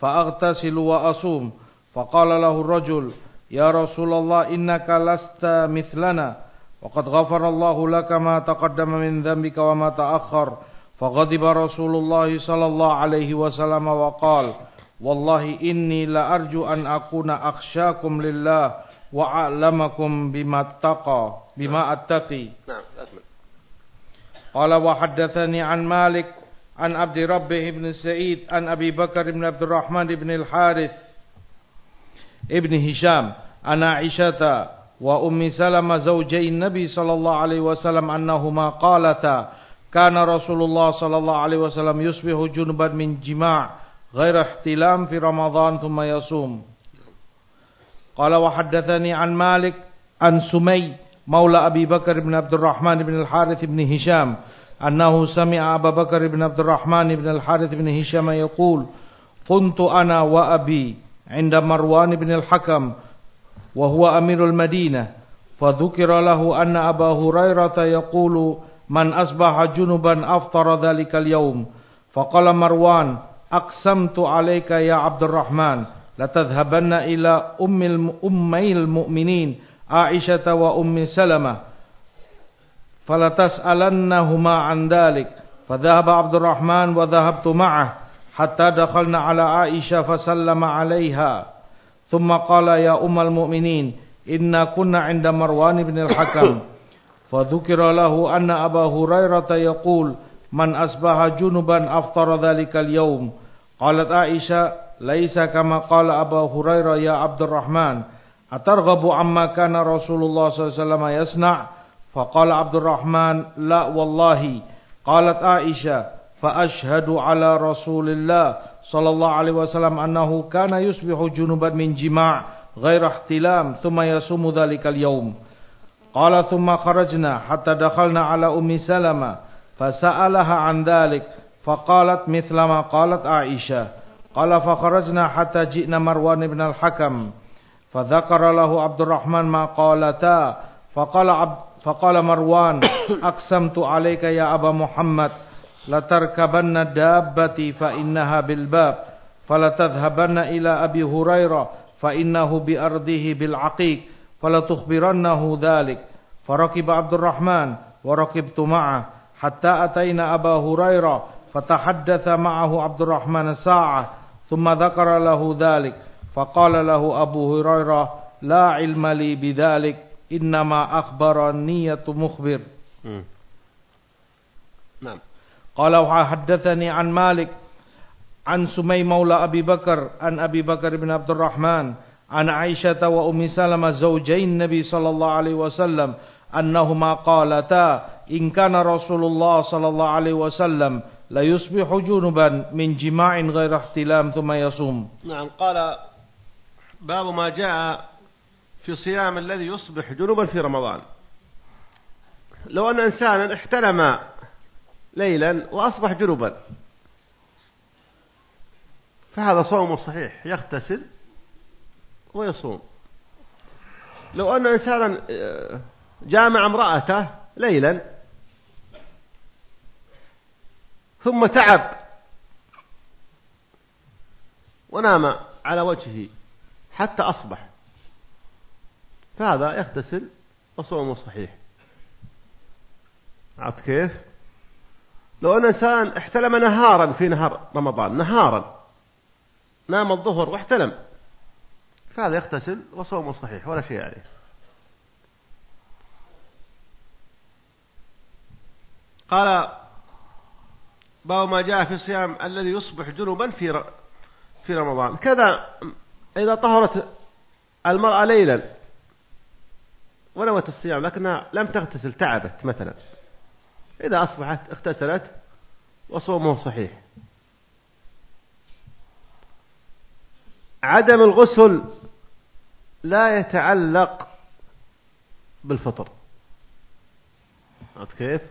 فأغتسل وأصوم فقال له الرجل يا رسول الله إنك لست مثلنا وقد غفر الله لك ما تقدم من ذنبك وما تأخر فغضب رسول الله صلى الله عليه وسلم وقال والله إني لأرجو أن أكون أخشاكم لله وأعلمكم بما اتقى بما أتقي. نعم قال وحدثني عن مالك عن عبد ربه بن سعيد عن أبي بكر بن عبد الرحمن بن الحارث ابن هشام عن عائشة وأم سلمة زوجي النبي صلى الله عليه وسلم أنهما قالتا كان رسول الله صلى الله عليه وسلم يصبح جنبا من جماع غير احتلام في رمضان ثم يصوم. قال وحدثني عن مالك عن سمي مولى أبي بكر بن عبد الرحمن بن الحارث بن هشام أنه سمع أبا بكر بن عبد الرحمن بن الحارث بن هشام يقول كنت أنا وأبي عند مروان بن الحكم وهو أمير المدينة فذكر له أن أبا هريرة يقول من أصبح جنبا أفطر ذلك اليوم فقال مروان أقسمت عليك يا عبد الرحمن لتذهبن إلى أم أمي المؤمنين عائشة وأم سلمة. فلتسألنهما عن ذلك. فذهب عبد الرحمن وذهبت معه حتى دخلنا على عائشة فسلم عليها. ثم قال يا أم المؤمنين إنا كنا عند مروان بن الحكم. فذكر له أن أبا هريرة يقول من أصبح جنبا أفطر ذلك اليوم. قالت عائشة هريرة يا عبد الرحمن أترغب عما كان رسول الله صلى الله عليه وسلم يصنع؟ فقال عبد الرحمن لا والله. قالت عائشة فأشهد على رسول الله صلى الله عليه وسلم أنه كان يصبح جنوبا من جماع غير احتلام ثم يصوم ذلك اليوم. قال ثم خرجنا حتى دخلنا على أم سلمة فسألها عن ذلك فقالت مثل ما قالت عائشة. قال فخرجنا حتى جئنا مروان بن الحكم فذكر له عبد الرحمن ما قالتا فقال, عبد فقال مروان أقسمت عليك يا أبا محمد لتركبن دابتي فإنها بالباب فلتذهبن إلى أبي هريرة فإنه بأرضه بالعقيق فلتخبرنه ذلك فركب عبد الرحمن وركبت معه حتى أتينا أبا هريرة فتحدث معه عبد الرحمن ساعة ثم ذكر له ذلك فقال له أبو هريرة لا علم لي بذلك إنما أخبر النية مخبر. نعم. قال وحدثني عن مالك عن سمي مولى أبي بكر عن أبي بكر بن عبد الرحمن عن عائشة وأم سلمة زوجي النبي صلى الله عليه وسلم أنهما قالتا إن كان رسول الله صلى الله عليه وسلم لا يصبح جنبا من جماع غير احتلام ثم يصوم. نعم قال باب ما جاء في صيام الذي يصبح جنبا في رمضان. لو أن إنسانا احتلم ليلا وأصبح جنبا فهذا صوم صحيح يغتسل ويصوم. لو أن إنسانا آه، جامع امرأته ليلا ثم تعب. ونام على وجهه حتى أصبح. فهذا يغتسل وصومه صحيح. عرفت كيف؟ لو أن إنسان احتلم نهارا في نهار رمضان نهارا. نام الظهر واحتلم. فهذا يغتسل وصومه صحيح ولا شيء عليه. قال باب ما جاء في الصيام الذي يصبح جنبا في في رمضان. كذا إذا طهرت المرأة ليلا ونوت الصيام لكنها لم تغتسل تعبت مثلا. إذا أصبحت اغتسلت وصومه صحيح. عدم الغسل لا يتعلق بالفطر. كيف؟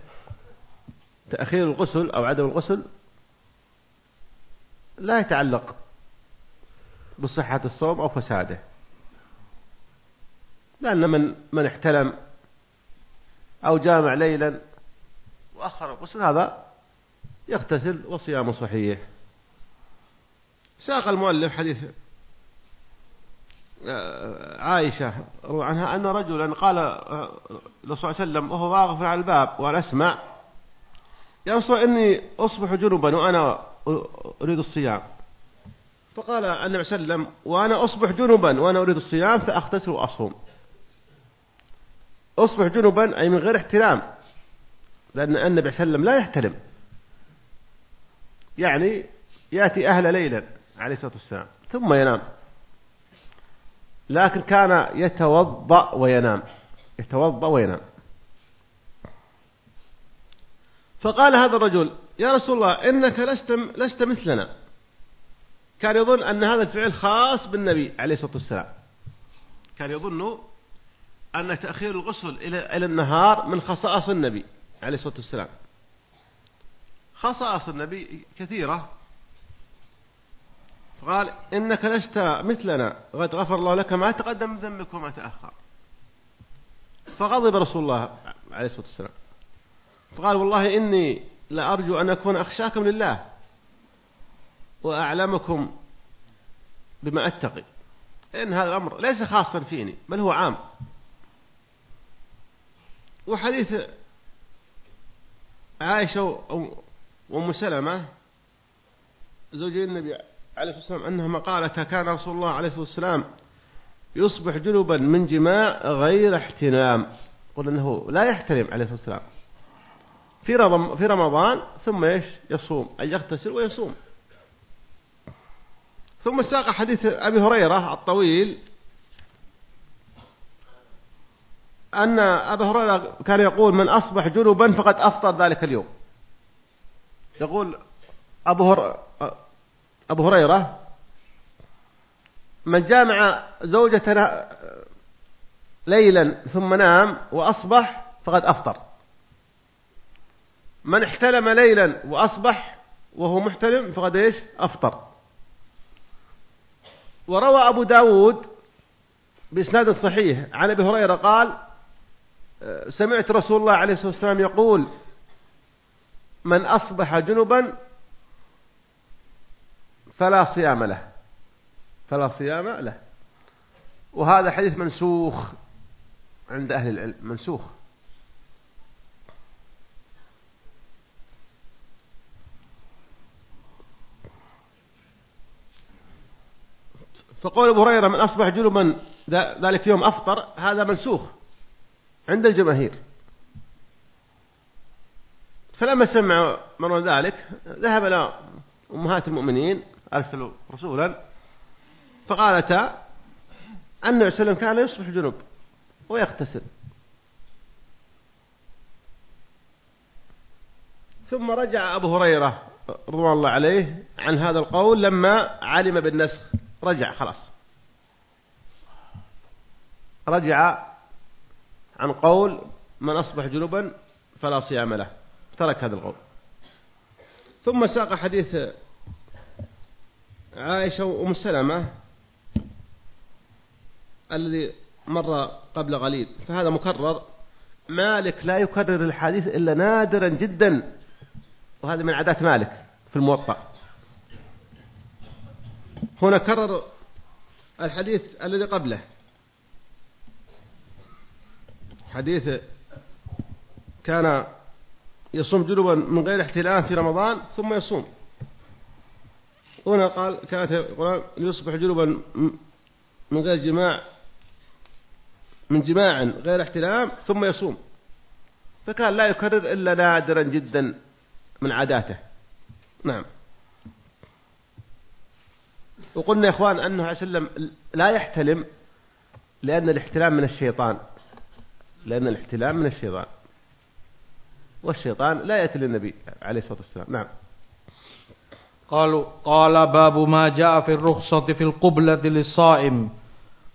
تأخير الغسل أو عدم الغسل لا يتعلق بصحة الصوم أو فساده. لأن من من احتلم أو جامع ليلا وأخر الغسل هذا يغتسل وصيامه صحيح. ساق المؤلف حديث آه، عائشة عنها أن رجلا قال آه، لو صلى الله عليه وسلم وهو واقف على الباب وأنا أسمع يا إني أصبح جنبا وأنا أريد الصيام. فقال النبي صلى الله عليه وسلم وأنا أصبح جنبا وأنا أريد الصيام فأغتسل وأصوم. أصبح جنبا أي من غير احتلام لأن النبي صلى الله عليه وسلم لا يحتلم يعني يأتي أهل ليلا عليه الصلاة والسلام ثم ينام. لكن كان يتوضأ وينام يتوضأ وينام. فقال هذا الرجل يا رسول الله إنك لست, لست مثلنا. كان يظن أن هذا الفعل خاص بالنبي عليه الصلاة والسلام. كان يظن أن تأخير الغسل إلى النهار من خصائص النبي عليه الصلاة والسلام. خصائص النبي كثيرة. قال إنك لست مثلنا. قد غفر الله لك ما تقدم من ذنبك وما تأخر. فغضب رسول الله عليه الصلاة والسلام. فقال والله إني لأرجو أن أكون أخشاكم لله وأعلمكم بما أتقي. إن هذا الأمر ليس خاصا فيني بل هو عام. وحديث عائشة وأم سلمة زوجي النبي عليه الصلاة والسلام أنهما قالتا كان رسول الله عليه الصلاة والسلام يصبح جنبا من جماع غير احتلام قل أنه لا يحترم عليه الصلاة والسلام. في في رمضان ثم إيش؟ يصوم أي يغتسل ويصوم. ثم ساق حديث أبي هريرة الطويل أن أبا هريرة كان يقول من أصبح جنبا فقد أفطر ذلك اليوم. يقول أبو, هر... أبو هريرة من جامع زوجته ليلا ثم نام وأصبح فقد أفطر. من احتلم ليلا وأصبح وهو محتلم فقد إيش؟ أفطر. وروى أبو داود بإسناد صحيح عن أبي هريرة قال سمعت رسول الله عليه الصلاة والسلام يقول من أصبح جنبا فلا صيام له. فلا صيام له. وهذا حديث منسوخ عند أهل العلم منسوخ. فقول أبو هريرة من أصبح جنبا ذلك يوم أفطر هذا منسوخ عند الجماهير. فلما سمع من ذلك ذهب إلى أمهات المؤمنين أرسلوا رسولا فقالتا أن وسلم كان يصبح جنب ويغتسل. ثم رجع أبو هريرة رضوان الله عليه عن هذا القول لما علم بالنسخ. رجع خلاص. رجع عن قول من أصبح جنوبا فلا صيام له. ترك هذا القول. ثم ساق حديث عائشة وأم سلمة الذي مر قبل قليل فهذا مكرر. مالك لا يكرر الحديث إلا نادرا جدا. وهذا من عادات مالك في الموطأ. هنا كرر الحديث الذي قبله. حديث كان يصوم جنوبا من غير احتلام في رمضان ثم يصوم. هنا قال كانت القرآن يصبح جنوبا من غير جماع من جماع غير احتلام ثم يصوم. فكان لا يكرر إلا نادرا جدا من عاداته. نعم. وقلنا يا إخوان أنه عليه وسلم لا يحتلم لأن الاحتلام من الشيطان. لأن الاحتلام من الشيطان. والشيطان لا يأتي للنبي عليه الصلاة والسلام. نعم. قالوا قال باب ما جاء في الرخصة في القبلة للصائم.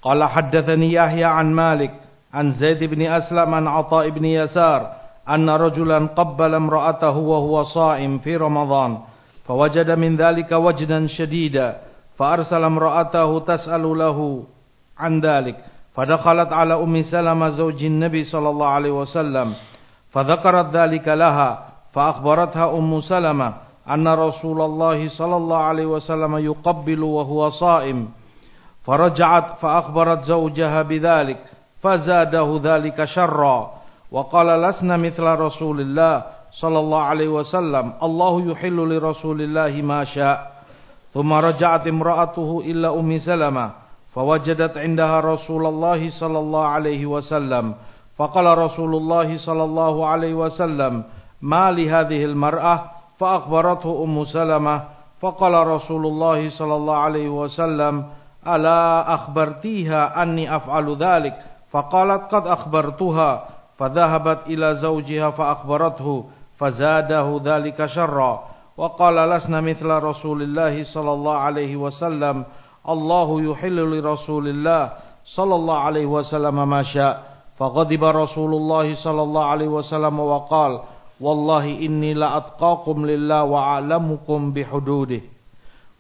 قال حدثني يحيى عن مالك عن زيد بن أسلم عن عطاء بن يسار أن رجلا قبل امرأته وهو صائم في رمضان فوجد من ذلك وجدا شديدا. فأرسل امرأته تسأل له عن ذلك. فدخلت على أم سلمة زوج النبي صلى الله عليه وسلم فذكرت ذلك لها فأخبرتها أم سلمة أن رسول الله صلى الله عليه وسلم يقبل وهو صائم. فرجعت فأخبرت زوجها بذلك فزاده ذلك شرا. وقال لسنا مثل رسول الله صلى الله عليه وسلم الله يحل لرسول الله ما شاء. ثم رجعت امرأته إلى أم سلمة فوجدت عندها رسول الله صلى الله عليه وسلم. فقال رسول الله صلى الله عليه وسلم ما لهذه المرأة؟ فأخبرته أم سلمة. فقال رسول الله صلى الله عليه وسلم ألا أخبرتيها أني أفعل ذلك؟ فقالت قد أخبرتها. فذهبت إلى زوجها فأخبرته فزاده ذلك شرا. وقال لسنا مثل رسول الله صلى الله عليه وسلم الله يحل لرسول الله صلى الله عليه وسلم ما شاء. فغضب رسول الله صلى الله عليه وسلم وقال والله إني لأتقاكم لله وأعلمكم بحدوده.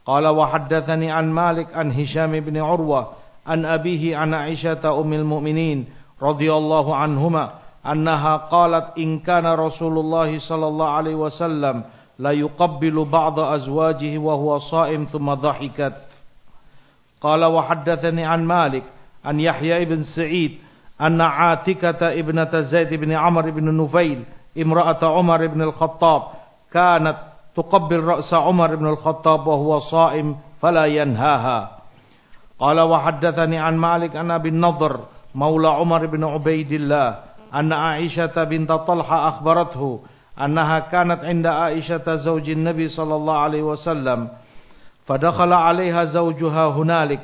قال وحدثني عن مالك عن هشام بن عروة عن أبيه عن عائشة أم المؤمنين رضي الله عنهما أنها قالت إن كان رسول الله صلى الله عليه وسلم لا يقبل بعض أزواجه وهو صائم ثم ضحكت. قال وحدثني عن مالك عن يحيى بن سعيد أن عاتكة ابنة زيد بن عمر بن نفيل امرأة عمر بن الخطاب كانت تقبل رأس عمر بن الخطاب وهو صائم فلا ينهاها. قال وحدثني عن مالك أن أبي النضر مولى عمر بن عبيد الله أن عائشة بنت طلحة أخبرته أنها كانت عند عائشة زوج النبي صلى الله عليه وسلم فدخل عليها زوجها هنالك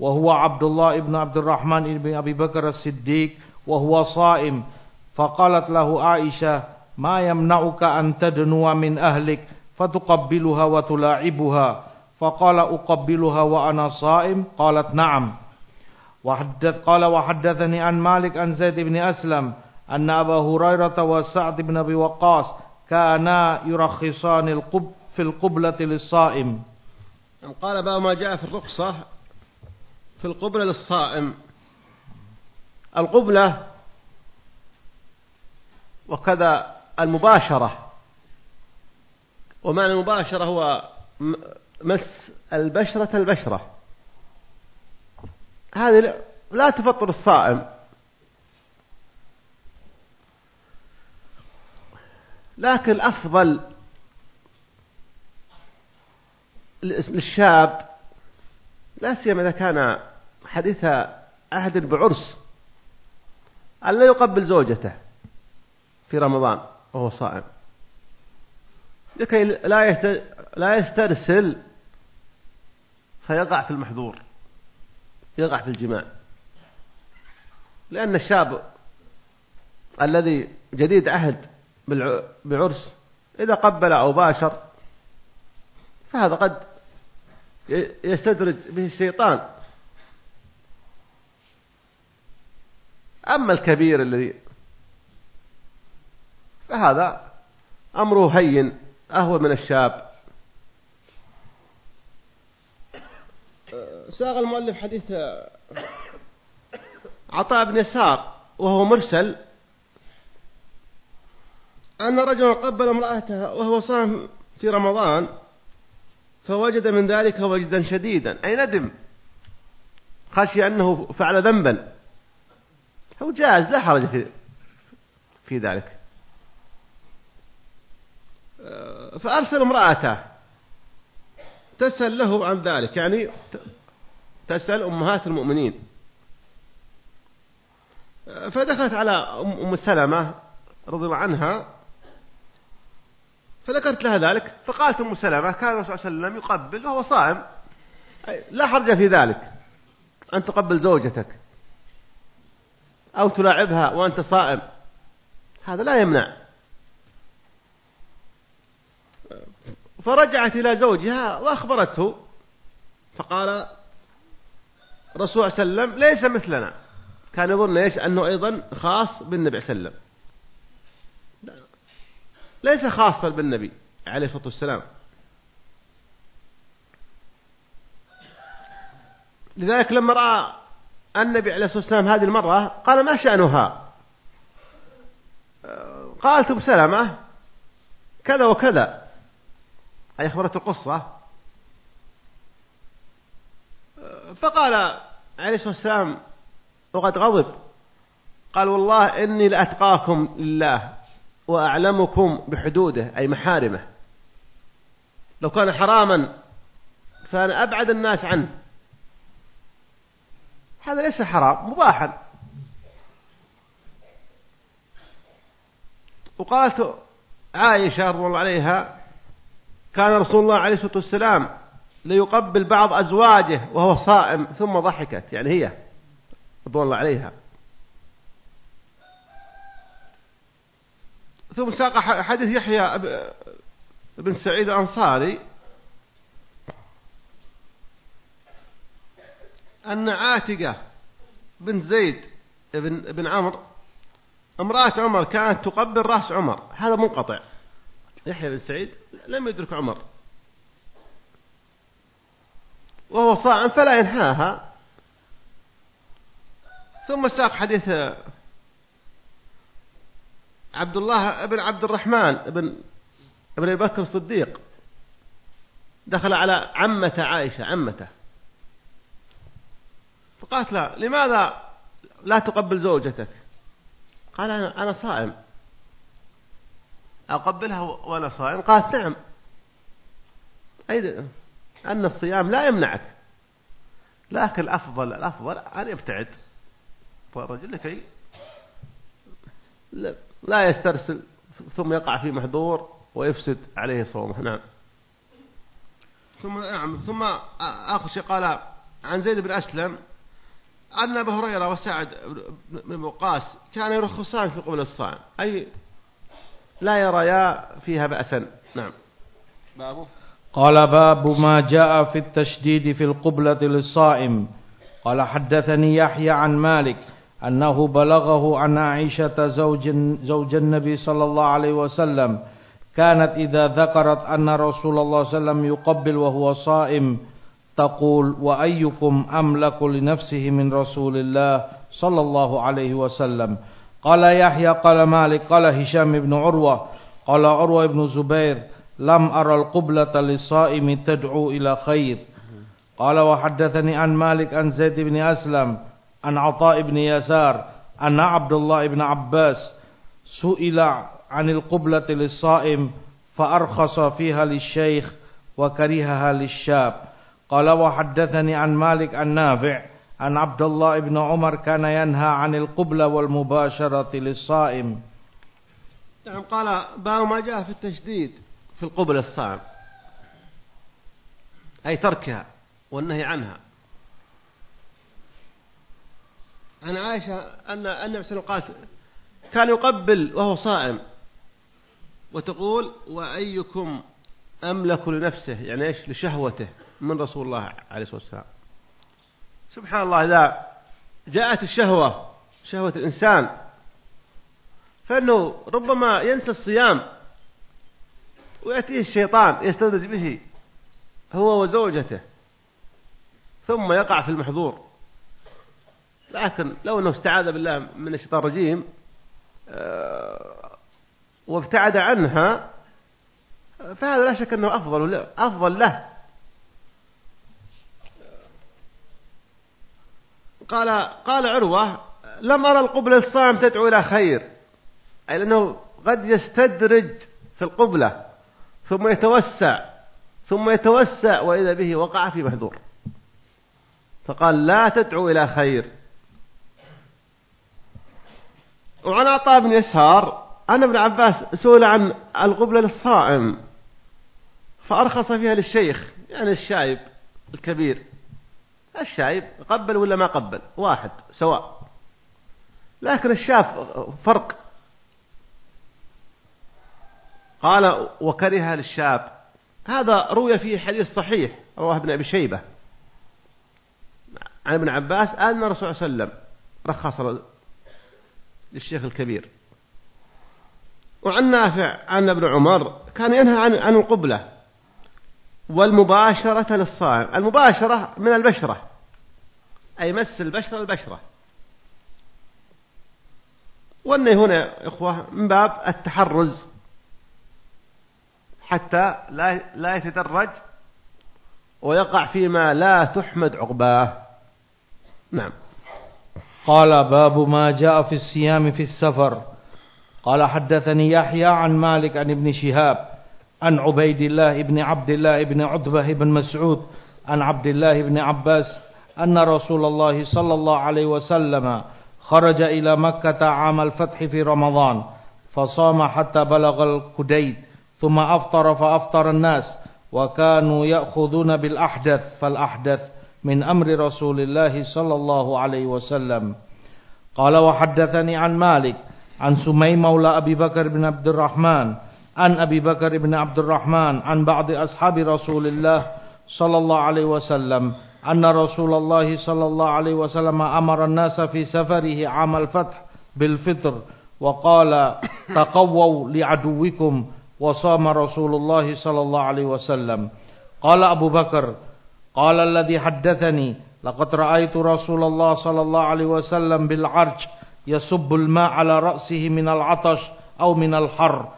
وهو عبد الله بن عبد الرحمن بن أبي بكر الصديق وهو صائم. فقالت له عائشة ما يمنعك أن تدنو من أهلك فتقبلها وتلاعبها. فقال أقبلها وأنا صائم. قالت نعم. وحدث قال وحدثني عن مالك عن زيد بن أسلم أن أبا هريرة وسعد بن أبي وقاص كانا يرخصان القب في القبلة للصائم. قال باب ما جاء في الرخصة في القبلة للصائم. القبلة وكذا المباشرة. ومعنى المباشرة هو مس البشرة البشرة. هذه لا تفطر الصائم. لكن الأفضل للشاب لا سيما إذا كان حديث عهد بعرس أن لا يقبل زوجته في رمضان وهو صائم. لكي لا لا يسترسل فيقع في المحظور يقع في الجماع. لأن الشاب الذي جديد عهد بعرس. إذا قبل أو باشر فهذا قد يستدرج به الشيطان. أما الكبير الذي فهذا أمره هين أهون من الشاب. ساق المؤلف حديث عطاء بن يسار وهو مرسل أن رجلا قبل امرأته وهو صام في رمضان فوجد من ذلك وجدا شديدا أي ندم. خشي أنه فعل ذنبا. هو جاز لا حرج في, في ذلك. فأرسل امرأته. تسأل له عن ذلك يعني تسأل أمهات المؤمنين. فدخلت على أم سلمة رضي الله عنها فذكرت لها ذلك فقالت أم سلمة كان الرسول صلى الله عليه وسلم يقبل وهو صائم. لا حرج في ذلك أن تقبل زوجتك أو تلاعبها وأنت صائم. هذا لا يمنع. فرجعت إلى زوجها وأخبرته فقال الرسول صلى الله عليه وسلم ليس مثلنا. كان يظن إيش؟ أنه أيضا خاص بالنبي صلى الله عليه وسلم. ليس خاصا بالنبي عليه الصلاة والسلام. لذلك لما رأى النبي عليه الصلاة والسلام هذه المرة قال ما شأنها؟ قالت بسلامة كذا وكذا. أي أخبرت القصة. فقال عليه الصلاة والسلام وقد غضب قال والله إني لأتقاكم لله. وأعلمكم بحدوده أي محارمه. لو كان حراما فأنا أبعد الناس عنه. هذا ليس حرام مباحا. وقالت عائشة رضي الله عليها كان رسول الله عليه الصلاة والسلام ليقبل بعض أزواجه وهو صائم ثم ضحكت يعني هي رضي الله عليها. ثم ساق حديث يحيى بن سعيد الأنصاري أن عاتقة بنت زيد بن, بن عمرو امرأة عمر كانت تقبل رأس عمر. هذا منقطع. يحيى بن سعيد لم يدرك عمر. وهو صائم فلا ينهاها. ثم ساق حديث عبد الله بن عبد الرحمن بن ابن أبي بكر الصديق. دخل على عمة عائشة عمته. فقالت له لماذا لا تقبل زوجتك؟ قال أنا, صائم. أقبلها وأنا صائم؟ قالت نعم. أي أن الصيام لا يمنعك لكن الأفضل الأفضل أن يبتعد. فالرجل لكي؟ لا يسترسل ثم يقع في محظور ويفسد عليه صومه. نعم. ثم نعم. ثم آخر شيء قال عن زيد بن أسلم أن أبا هريرة وسعد بن وقاص كان يرخصان في قبل الصائم. أي لا يريا فيها بأسا. نعم. بابه. قال باب ما جاء في التشديد في القبلة للصائم. قال حدثني يحيى عن مالك. أنه بلغه عن عائشة زوج, زوج النبي صلى الله عليه وسلم كانت إذا ذكرت أن رسول الله صلى الله عليه وسلم يقبل وهو صائم تقول وأيكم أملك لنفسه من رسول الله صلى الله عليه وسلم؟ قال يحيى قال مالك قال هشام بن عروة قال عروة بن زبير لم أرى القبلة للصائم تدعو إلى خير. قال وحدثني عن مالك عن زيد بن أسلم عن عطاء بن يسار أن عبد الله بن عباس سئل عن القبلة للصائم فأرخص فيها للشيخ وكرهها للشاب. قال وحدثني عن مالك عن نافع عن عبد الله بن عمر كان ينهى عن القبلة والمباشرة للصائم. نعم قال باب ما جاء في التشديد. في القبلة الصائم أي تركها والنهي عنها. عن عائشة أن النبي صلى الله عليه وسلم كان يقبل وهو صائم. وتقول وأيكم أملك لنفسه؟ يعني إيش؟ لشهوته من رسول الله عليه الصلاة والسلام. سبحان الله إذا جاءت الشهوة شهوة الإنسان فإنه ربما ينسى الصيام ويأتيه الشيطان يستدرج به هو وزوجته ثم يقع في المحظور. لكن لو أنه استعاذ بالله من الشيطان الرجيم آه، وابتعد عنها فهذا لا شك أنه أفضل له, أفضل له. قال قال عروة لم أرى القبلة الصائم تدعو إلى خير أي لأنه قد يستدرج في القبلة ثم يتوسع ثم يتوسع وإذا به وقع في مهدور. فقال لا تدعو إلى خير. وعن عطاء بن يسار أن ابن عباس سئل عن القبلة للصائم فأرخص فيها للشيخ يعني الشايب الكبير. الشايب قبل ولا ما قبل؟ واحد سواء. لكن الشاب فرق. قال وكره للشاب. هذا روي فيه حديث صحيح رواه ابن أبي شيبة. عن ابن عباس أن الرسول صلى الله عليه وسلم رخص للشيخ الكبير. وعن نافع أن ابن عمر كان ينهى عن عن القبلة والمباشرة للصائم. المباشرة من البشرة أي مس البشرة البشرة. وأنه هنا إخوة من باب التحرز حتى لا لا يتدرج ويقع فيما لا تحمد عقباه. نعم. قال باب ما جاء في الصيام في السفر. قال حدثني يحيى عن مالك عن ابن شهاب عن عبيد الله بن عبد الله بن عتبة بن مسعود عن عبد الله بن عباس أن رسول الله صلى الله عليه وسلم خرج إلى مكة عام الفتح في رمضان فصام حتى بلغ الكديد ثم أفطر فأفطر الناس وكانوا يأخذون بالأحدث فالأحدث من أمر رسول الله صلى الله عليه وسلم. قال وحدثني عن مالك عن سمي مولى أبي بكر بن عبد الرحمن عن أبي بكر بن عبد الرحمن عن بعض أصحاب رسول الله صلى الله عليه وسلم أن رسول الله صلى الله عليه وسلم أمر الناس في سفره عام الفتح بالفطر وقال تقووا لعدوكم وصام رسول الله صلى الله عليه وسلم. قال أبو بكر قال الذي حدثني لقد رأيت رسول الله صلى الله عليه وسلم بالعرج يصب الماء على رأسه من العطش أو من الحر.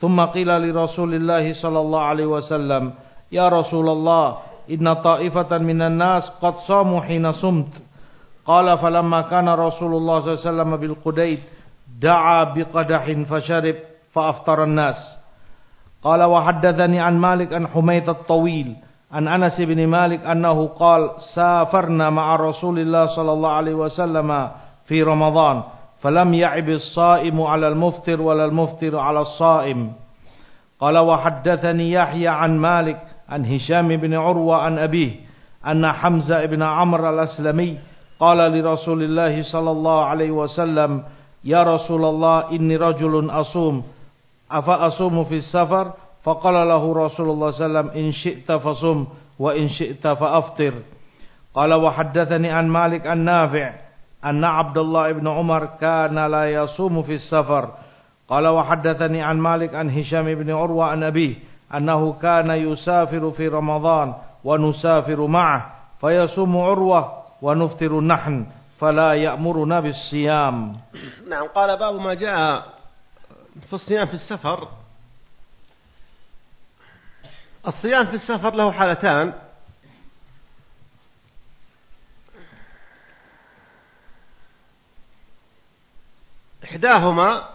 ثم قيل لرسول الله صلى الله عليه وسلم يا رسول الله إن طائفة من الناس قد صاموا حين صمت. قال فلما كان رسول الله صلى الله عليه وسلم بالقديد دعا بقدح فشرب فأفطر الناس. قال وحدثني عن مالك عن حميد الطويل عن أنس بن مالك أنه قال سافرنا مع رسول الله صلى الله عليه وسلم في رمضان فلم يعب الصائم على المفطر ولا المفطر على الصائم. قال وحدثني يحيى عن مالك عن هشام بن عروة عن أبيه أن حمزة بن عمرو الأسلمي قال لرسول الله صلى الله عليه وسلم يا رسول الله إني رجل أصوم أفأصوم في السفر؟ فقال له رسول الله صلى الله عليه وسلم إن شئت فصم وإن شئت فأفطر. قال وحدثني عن مالك النافع أن عبد الله بن عمر كان لا يصوم في السفر. قال وحدثني عن مالك عن هشام بن عروة عن أبيه أنه كان يسافر في رمضان ونسافر معه فيصوم عروة ونفطر نحن فلا يأمرنا بالصيام. نعم قال باب ما جاء في الصيام في السفر الصيام في السفر له حالتان. إحداهما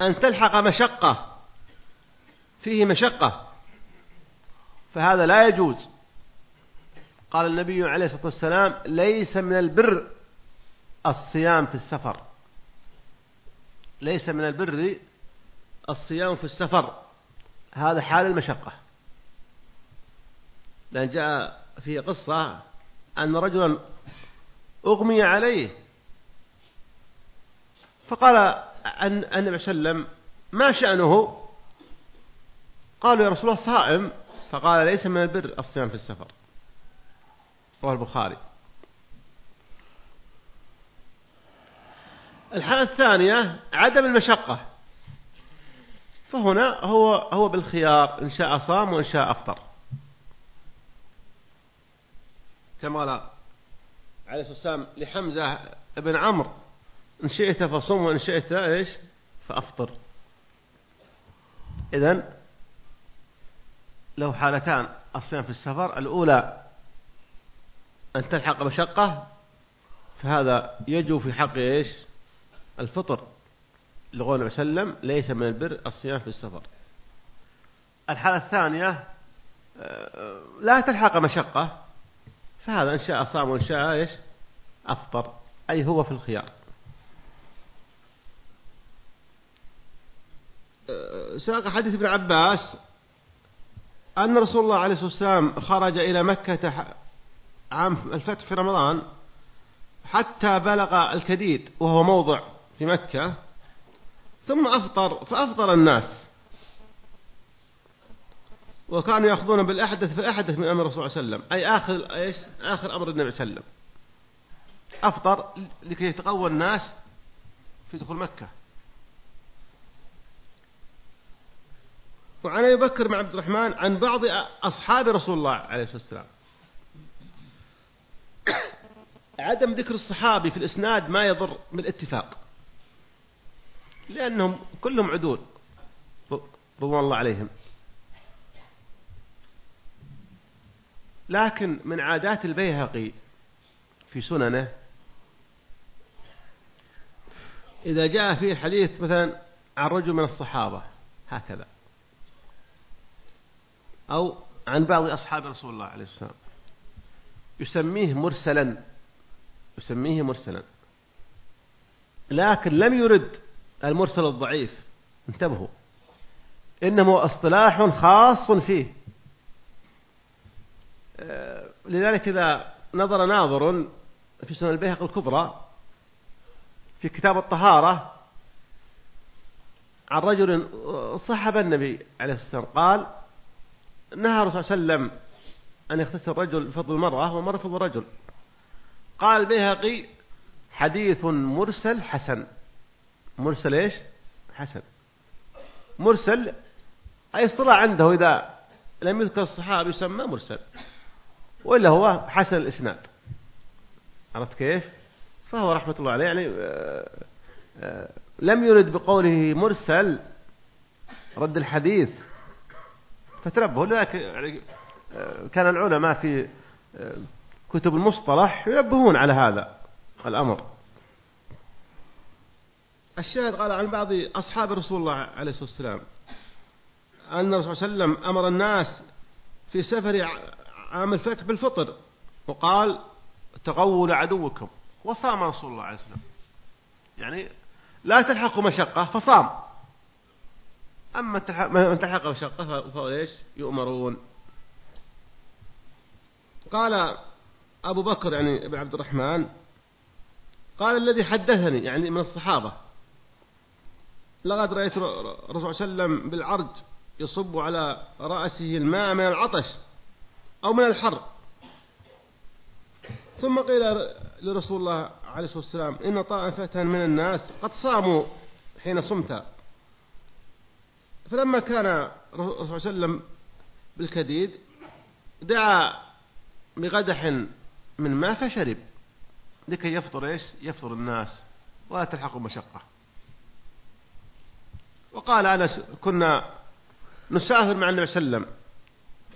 أن تلحق مشقة فيه مشقة فهذا لا يجوز. قال النبي عليه الصلاة والسلام ليس من البر الصيام في السفر. ليس من البر الصيام في السفر. هذا حال المشقة. لأن جاء في قصة أن رجلا أغمي عليه. فقال النبي صلى الله عليه وسلم ما شأنه؟ قالوا يا رسول الله صائم. فقال ليس من البر الصيام في السفر. رواه البخاري. الحالة الثانية عدم المشقة. فهنا هو هو بالخيار إن شاء صام وإن شاء أفطر. كما قال عليه الصلاة والسلام لحمزة بن عمرو إن شئت فصم وإن شئت إيش؟ فأفطر. إذن له حالتان الصيام في السفر الأولى أن تلحق مشقة فهذا يجو في حق إيش؟ الفطر. عليه وسلم ليس من البر الصيام في السفر. الحالة الثانية آه، لا تلحق مشقة فهذا إن شاء صام وإن شاء إيش؟ أفطر أي هو في الخيار. آه، ساق حديث ابن عباس أن رسول الله عليه الصلاة والسلام خرج إلى مكة عام الفتح في رمضان حتى بلغ الكديد وهو موضع في مكة. ثم أفطر فأفطر الناس. وكانوا يأخذون بالأحدث فأحدث من أمر الرسول صلى الله عليه وسلم. أي آخر إيش؟ آخر أمر النبي صلى الله عليه وسلم. أفطر لكي يتقوى الناس في دخول مكة. وعن أبي بكر بن عبد الرحمن عن بعض أصحاب رسول الله عليه الصلاة والسلام. عدم ذكر الصحابي في الإسناد ما يضر بالاتفاق. لأنهم كلهم عدول. رضوان الله عليهم. لكن من عادات البيهقي في سننه إذا جاء فيه حديث مثلا عن رجل من الصحابة هكذا. أو عن بعض أصحاب رسول الله عليه السلام. يسميه مرسلا. يسميه مرسلا. لكن لم يرد المرسل الضعيف. انتبهوا. إنه اصطلاح خاص فيه. آه، لذلك إذا نظر ناظر في سنة البيهق الكبرى في كتاب الطهارة عن رجل صحب النبي عليه الصلاة والسلام قال نهى الرسول صلى الله عليه وسلم أن يغتسل الرجل بفضل المرأة والمرأة بفضل الرجل. قال البيهقي حديث مرسل حسن. مرسل إيش؟ حسن. مرسل أي اصطلاح عنده إذا لم يذكر الصحابي يسمى مرسل. وإلا هو حسن الإسناد. عرفت كيف؟ فهو رحمة الله عليه يعني آه، آه، لم يرد بقوله مرسل رد الحديث. فتنبهوا لذلك يعني آه، كان العلماء في كتب المصطلح ينبهون على هذا الأمر. الشاهد قال عن بعض أصحاب رسول الله عليه الصلاة والسلام أن الرسول صلى الله عليه وسلم أمر الناس في سفر عام الفتح بالفطر وقال تقول عدوكم وصام رسول الله عليه الصلاة والسلام يعني لا تلحقوا مشقة فصام. أما من تلحق مشقة فإيش يؤمرون. قال أبو بكر يعني ابن عبد الرحمن قال الذي حدثني يعني من الصحابة لقد رأيت الرسول صلى الله عليه وسلم بالعرج يصب على رأسه الماء من العطش أو من الحر. ثم قيل لرسول الله عليه الصلاة والسلام إن طائفة من الناس قد صاموا حين صمت. فلما كان الرسول صلى الله عليه وسلم بالكديد دعا بقدح من ماء فشرب. لكي يفطر إيش؟ يفطر الناس ولا تلحق مشقة. وقال أنس كنا نسافر مع النبي صلى الله عليه وسلم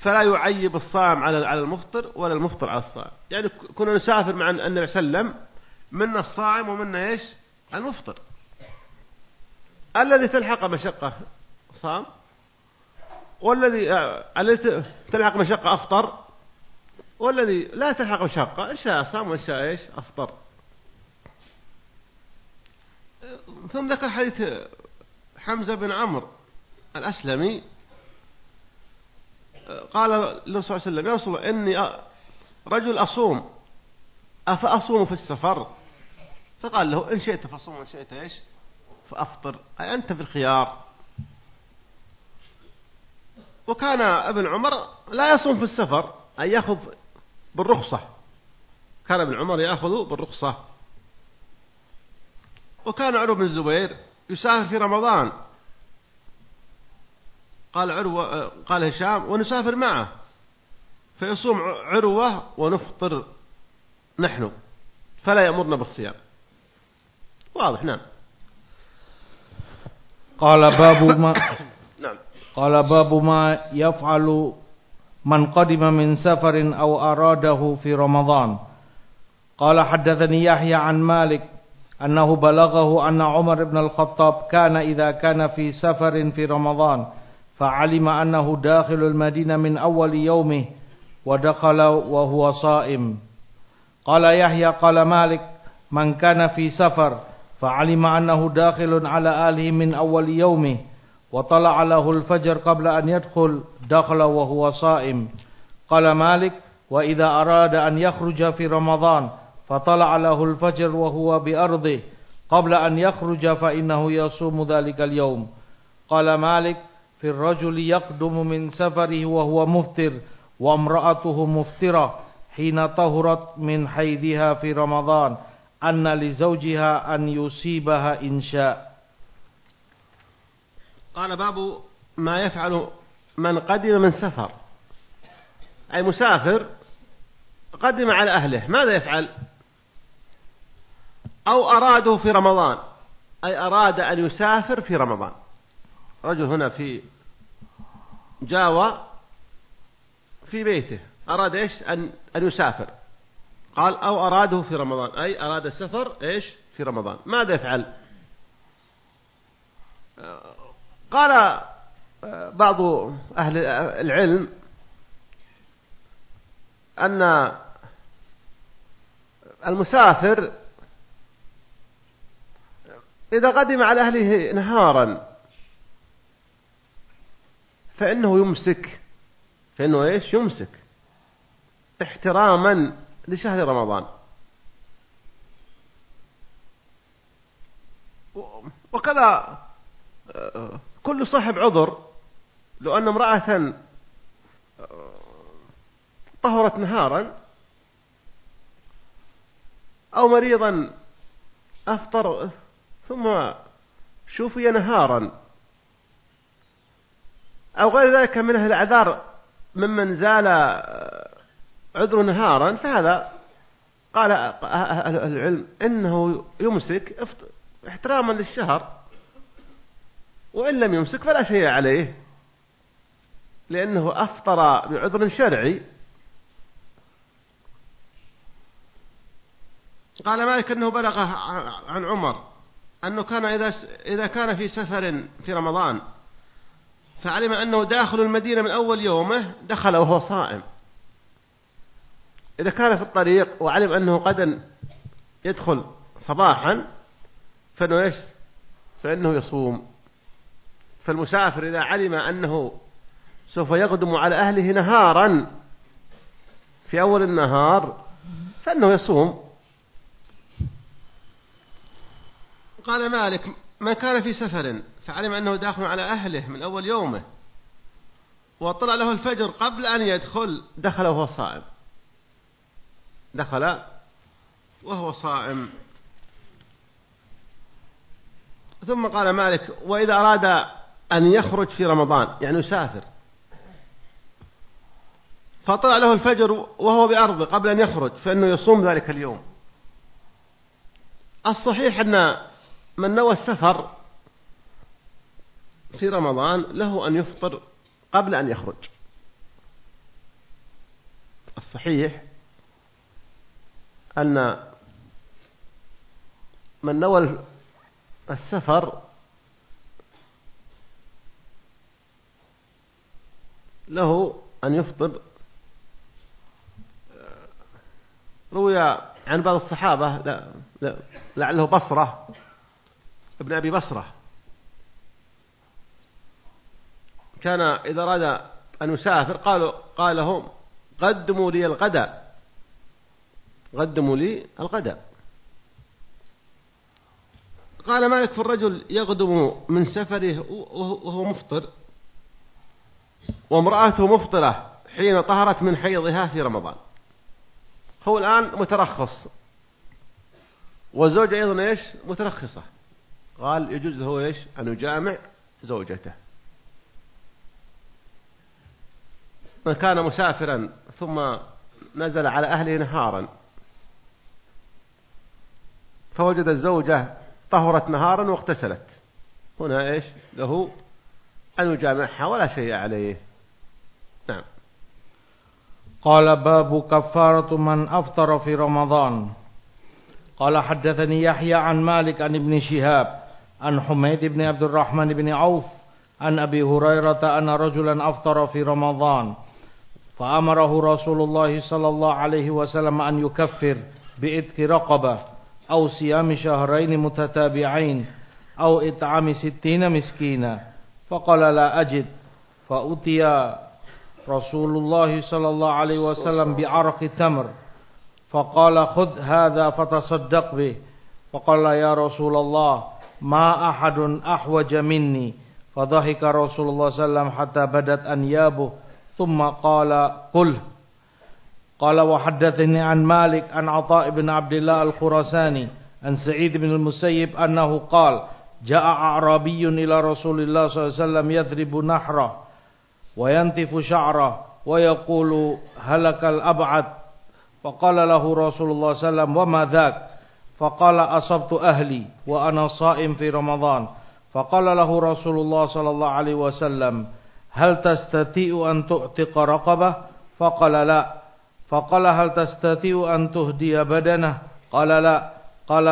فلا يعيب الصائم على على المفطر ولا المفطر على الصائم. يعني كنا نسافر مع النبي صلى الله عليه وسلم منا الصائم ومنا إيش؟ المفطر. الذي تلحق مشقة صام والذي آه، الذي تلحق مشقة أفطر والذي لا تلحق مشقة إن شاء صام وإن شاء إيش؟ أفطر. ثم ذكر حديث حمزة بن عمرو الأسلمي قال له صلى الله عليه وسلم يا رسول الله إني رجل أصوم أفأصوم في السفر؟ فقال له إن شئت فصوم وإن شئت إيش؟ فأفطر. أي أنت في الخيار. وكان ابن عمر لا يصوم في السفر أي يأخذ بالرخصة. كان ابن عمر يأخذ بالرخصة. وكان عروة بن الزبير يسافر في رمضان. قال عروة قال هشام ونسافر معه. فيصوم عروة ونفطر نحن. فلا يأمرنا بالصيام. واضح نعم. قال باب ما نعم. قال باب ما يفعل من قدم من سفر أو أراده في رمضان. قال حدثني يحيى عن مالك أنه بلغه أن عمر بن الخطاب كان إذا كان في سفر في رمضان فعلم أنه داخل المدينة من أول يومه ودخل وهو صائم. قال يحيى قال مالك من كان في سفر فعلم أنه داخل على آله من أول يومه وطلع له الفجر قبل أن يدخل دخل وهو صائم. قال مالك وإذا أراد أن يخرج في رمضان فطلع له الفجر وهو بأرضه قبل أن يخرج فإنه يصوم ذلك اليوم. قال مالك في الرجل يقدم من سفره وهو مفتر وامرأته مفترة حين طهرت من حيضها في رمضان أن لزوجها أن يصيبها إن شاء. قال باب ما يفعل من قدم من سفر أي مسافر قدم على أهله ماذا يفعل؟ أو أراده في رمضان. أي أراد أن يسافر في رمضان. رجل هنا في جاوى في بيته. أراد إيش؟ أن, أن يسافر. قال أو أراده في رمضان. أي أراد السفر إيش؟ في رمضان. ماذا يفعل؟ قال بعض أهل العلم أن المسافر إذا قدم على أهله نهارا فإنه يمسك فإنه إيش؟ يمسك احتراما لشهر رمضان. وكذا كل صاحب عذر لو أن امرأة طهرت نهارا أو مريضا أفطر ثم شوفي نهارا. أو غير ذلك من أهل الأعذار ممن زال عذر نهارا فهذا قال أهل العلم إنه يمسك احتراما للشهر. وإن لم يمسك فلا شيء عليه لأنه أفطر بعذر شرعي. قال مالك أنه بلغ عن عمر. أنه كان إذا إذا كان في سفر في رمضان فعلم أنه داخل المدينة من أول يومه دخل وهو صائم. إذا كان في الطريق وعلم أنه قد يدخل صباحا فإنه إيش؟ فإنه يصوم. فالمسافر إذا علم أنه سوف يقدم على أهله نهارا في أول النهار فإنه يصوم. قال مالك من كان في سفر فعلم أنه داخل على أهله من أول يومه وطلع له الفجر قبل أن يدخل دخل وهو صائم. دخل وهو صائم. ثم قال مالك وإذا أراد أن يخرج في رمضان يعني يسافر. فطلع له الفجر وهو بأرضه قبل أن يخرج فإنه يصوم ذلك اليوم. الصحيح أن من نوى السفر في رمضان له أن يفطر قبل أن يخرج. الصحيح أن من نوى السفر له أن يفطر روي عن بعض الصحابة لا لا لعله بصرة. ابن أبي بصرة. كان إذا أراد أن يسافر قالوا قال لهم قدموا لي الغداء. قدموا لي الغداء. قال مالك في الرجل يقدم من سفره وهو مفطر وامرأته مفطرة حين طهرت من حيضها في رمضان. هو الآن مترخص. والزوجة أيضا إيش؟ مترخصة. قال يجوز له إيش؟ أن يجامع زوجته. من كان مسافرا ثم نزل على أهله نهارا. فوجد الزوجة طهرت نهارا واغتسلت. هنا إيش؟ له أن يجامعها ولا شيء عليه. نعم. قال باب كفارة من أفطر في رمضان. قال حدثني يحيى عن مالك عن ابن شهاب. عن حميد بن عبد الرحمن بن عوف عن أبي هريرة أن رجلا أفطر في رمضان فأمره رسول الله صلى الله عليه وسلم أن يكفر بإتك رقبة أو صيام شهرين متتابعين أو إطعام ستين مسكينا. فقال لا أجد. فأتي رسول الله صلى الله عليه وسلم بعرق تمر. فقال خذ هذا فتصدق به. فقال يا رسول الله ما أحد أحوج مني فضحك رسول الله صلى الله عليه وسلم حتى بدت أنيابه ثم قال قل قال وحدثني عن مالك عن عطاء بن عبد الله الخراساني عن سعيد بن المسيب أنه قال جاء أعرابي إلى رسول الله صلى الله عليه وسلم يضرب نحره وينتف شعره ويقول هلك الأبعد فقال له رسول الله فقال أصبت أهلي وأنا صائم في رمضان. فقال له رسول الله صلى الله عليه وسلم هل تستطيع أن تعتق رقبة؟ فقال لا. فقال هل تستطيع أن تهدي بدنه؟ قال لا. قال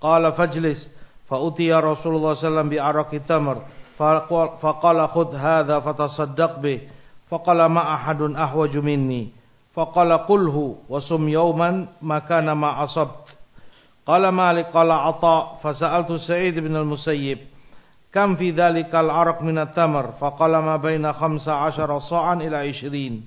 قال فاجلس. فأتي رسول الله صلى الله عليه وسلم بعرق تمر فقال خذ هذا فتصدق به. فقال ما أحد أحوج مني؟ فقال قله وصم يوما ما كان ما أصبت. قال مالك قال عطاء فسألت سعيد بن المسيب كم في ذلك العرق من التمر؟ فقال ما بين خمس عشر صاعا إلى عشرين.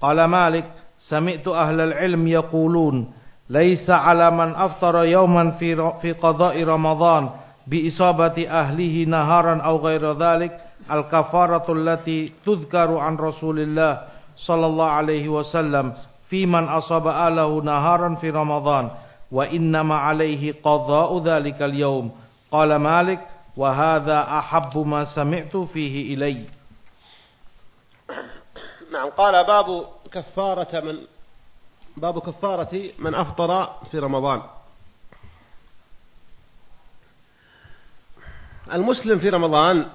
قال مالك سمعت أهل العلم يقولون ليس على من أفطر يوما في في قضاء رمضان بإصابة أهله نهارا أو غير ذلك الكفارة التي تذكر عن رسول الله صلى الله عليه وسلم في من أصاب أهله نهارا في رمضان. وإنما عليه قضاء ذلك اليوم. قال مالك وهذا أحب ما سمعت فيه إلي. نعم قال باب كفارة من باب كفارة من أفطر في رمضان. المسلم في رمضان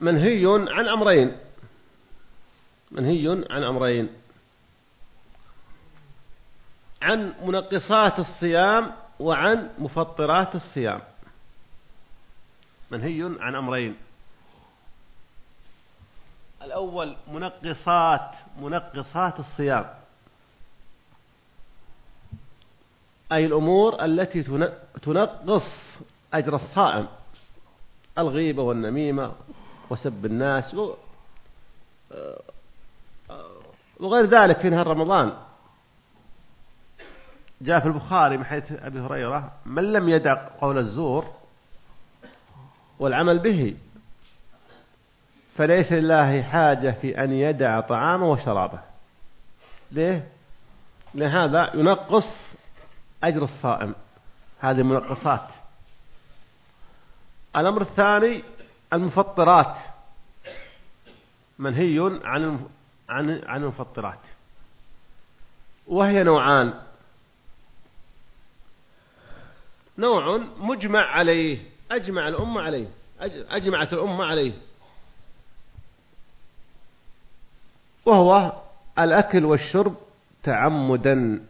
منهي عن أمرين. منهي عن أمرين. عن منقصات الصيام وعن مفطرات الصيام. منهي عن أمرين. الأول منقصات منقصات الصيام. أي الأمور التي تنقص أجر الصائم. الغيبة والنميمة وسب الناس وغير ذلك في نهار رمضان. جاء في البخاري من حيث أبي هريرة من لم يدع قول الزور والعمل به فليس لله حاجة في أن يدع طعامه وشرابه. ليه؟ لهذا ينقص أجر الصائم هذه منقصات الأمر الثاني المفطرات. منهي عن عن عن المفطرات. وهي نوعان. نوع مجمع عليه أجمع الأمة عليه أجمعت الأمة عليه. وهو الأكل والشرب تعمدا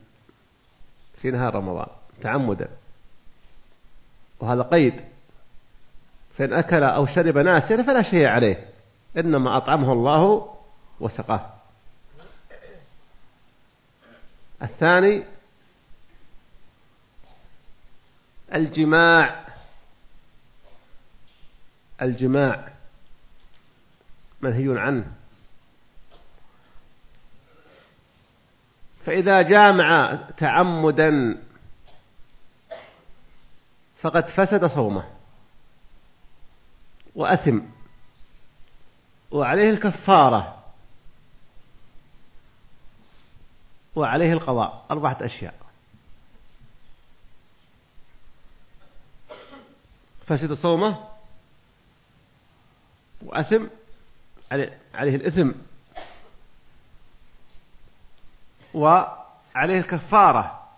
في نهار رمضان تعمدا. وهذا قيد. فإن أكل أو شرب ناسيا فلا شيء عليه إنما أطعمه الله وسقاه. الثاني الجماع. الجماع. منهي عنه. فإذا جامع تعمدا فقد فسد صومه وأثم. وعليه الكفارة. وعليه القضاء. أربعة أشياء. فسد صومه وأثم عليه الإثم وعليه الكفارة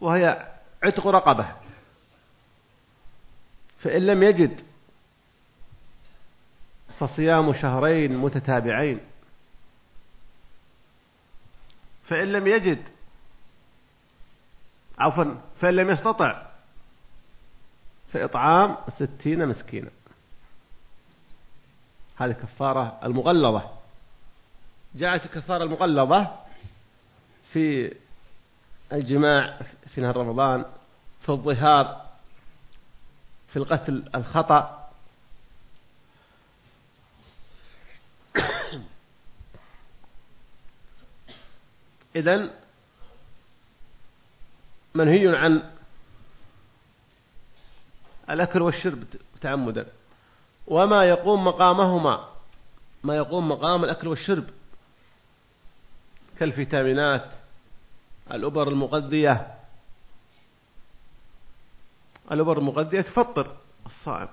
وهي عتق رقبة. فإن لم يجد فصيام شهرين متتابعين. فإن لم يجد عفوا فإن لم يستطع فإطعام ستين مسكينا. هذه كفارة المغلظة. جاءت الكفارة المغلظة في الجماع في نهار رمضان في الظهار في القتل الخطأ. إذن منهي عن الأكل والشرب تعمدا. وما يقوم مقامهما ما يقوم مقام الأكل والشرب. كالفيتامينات الأبر المغذية. الأبر المغذية تفطر الصائم.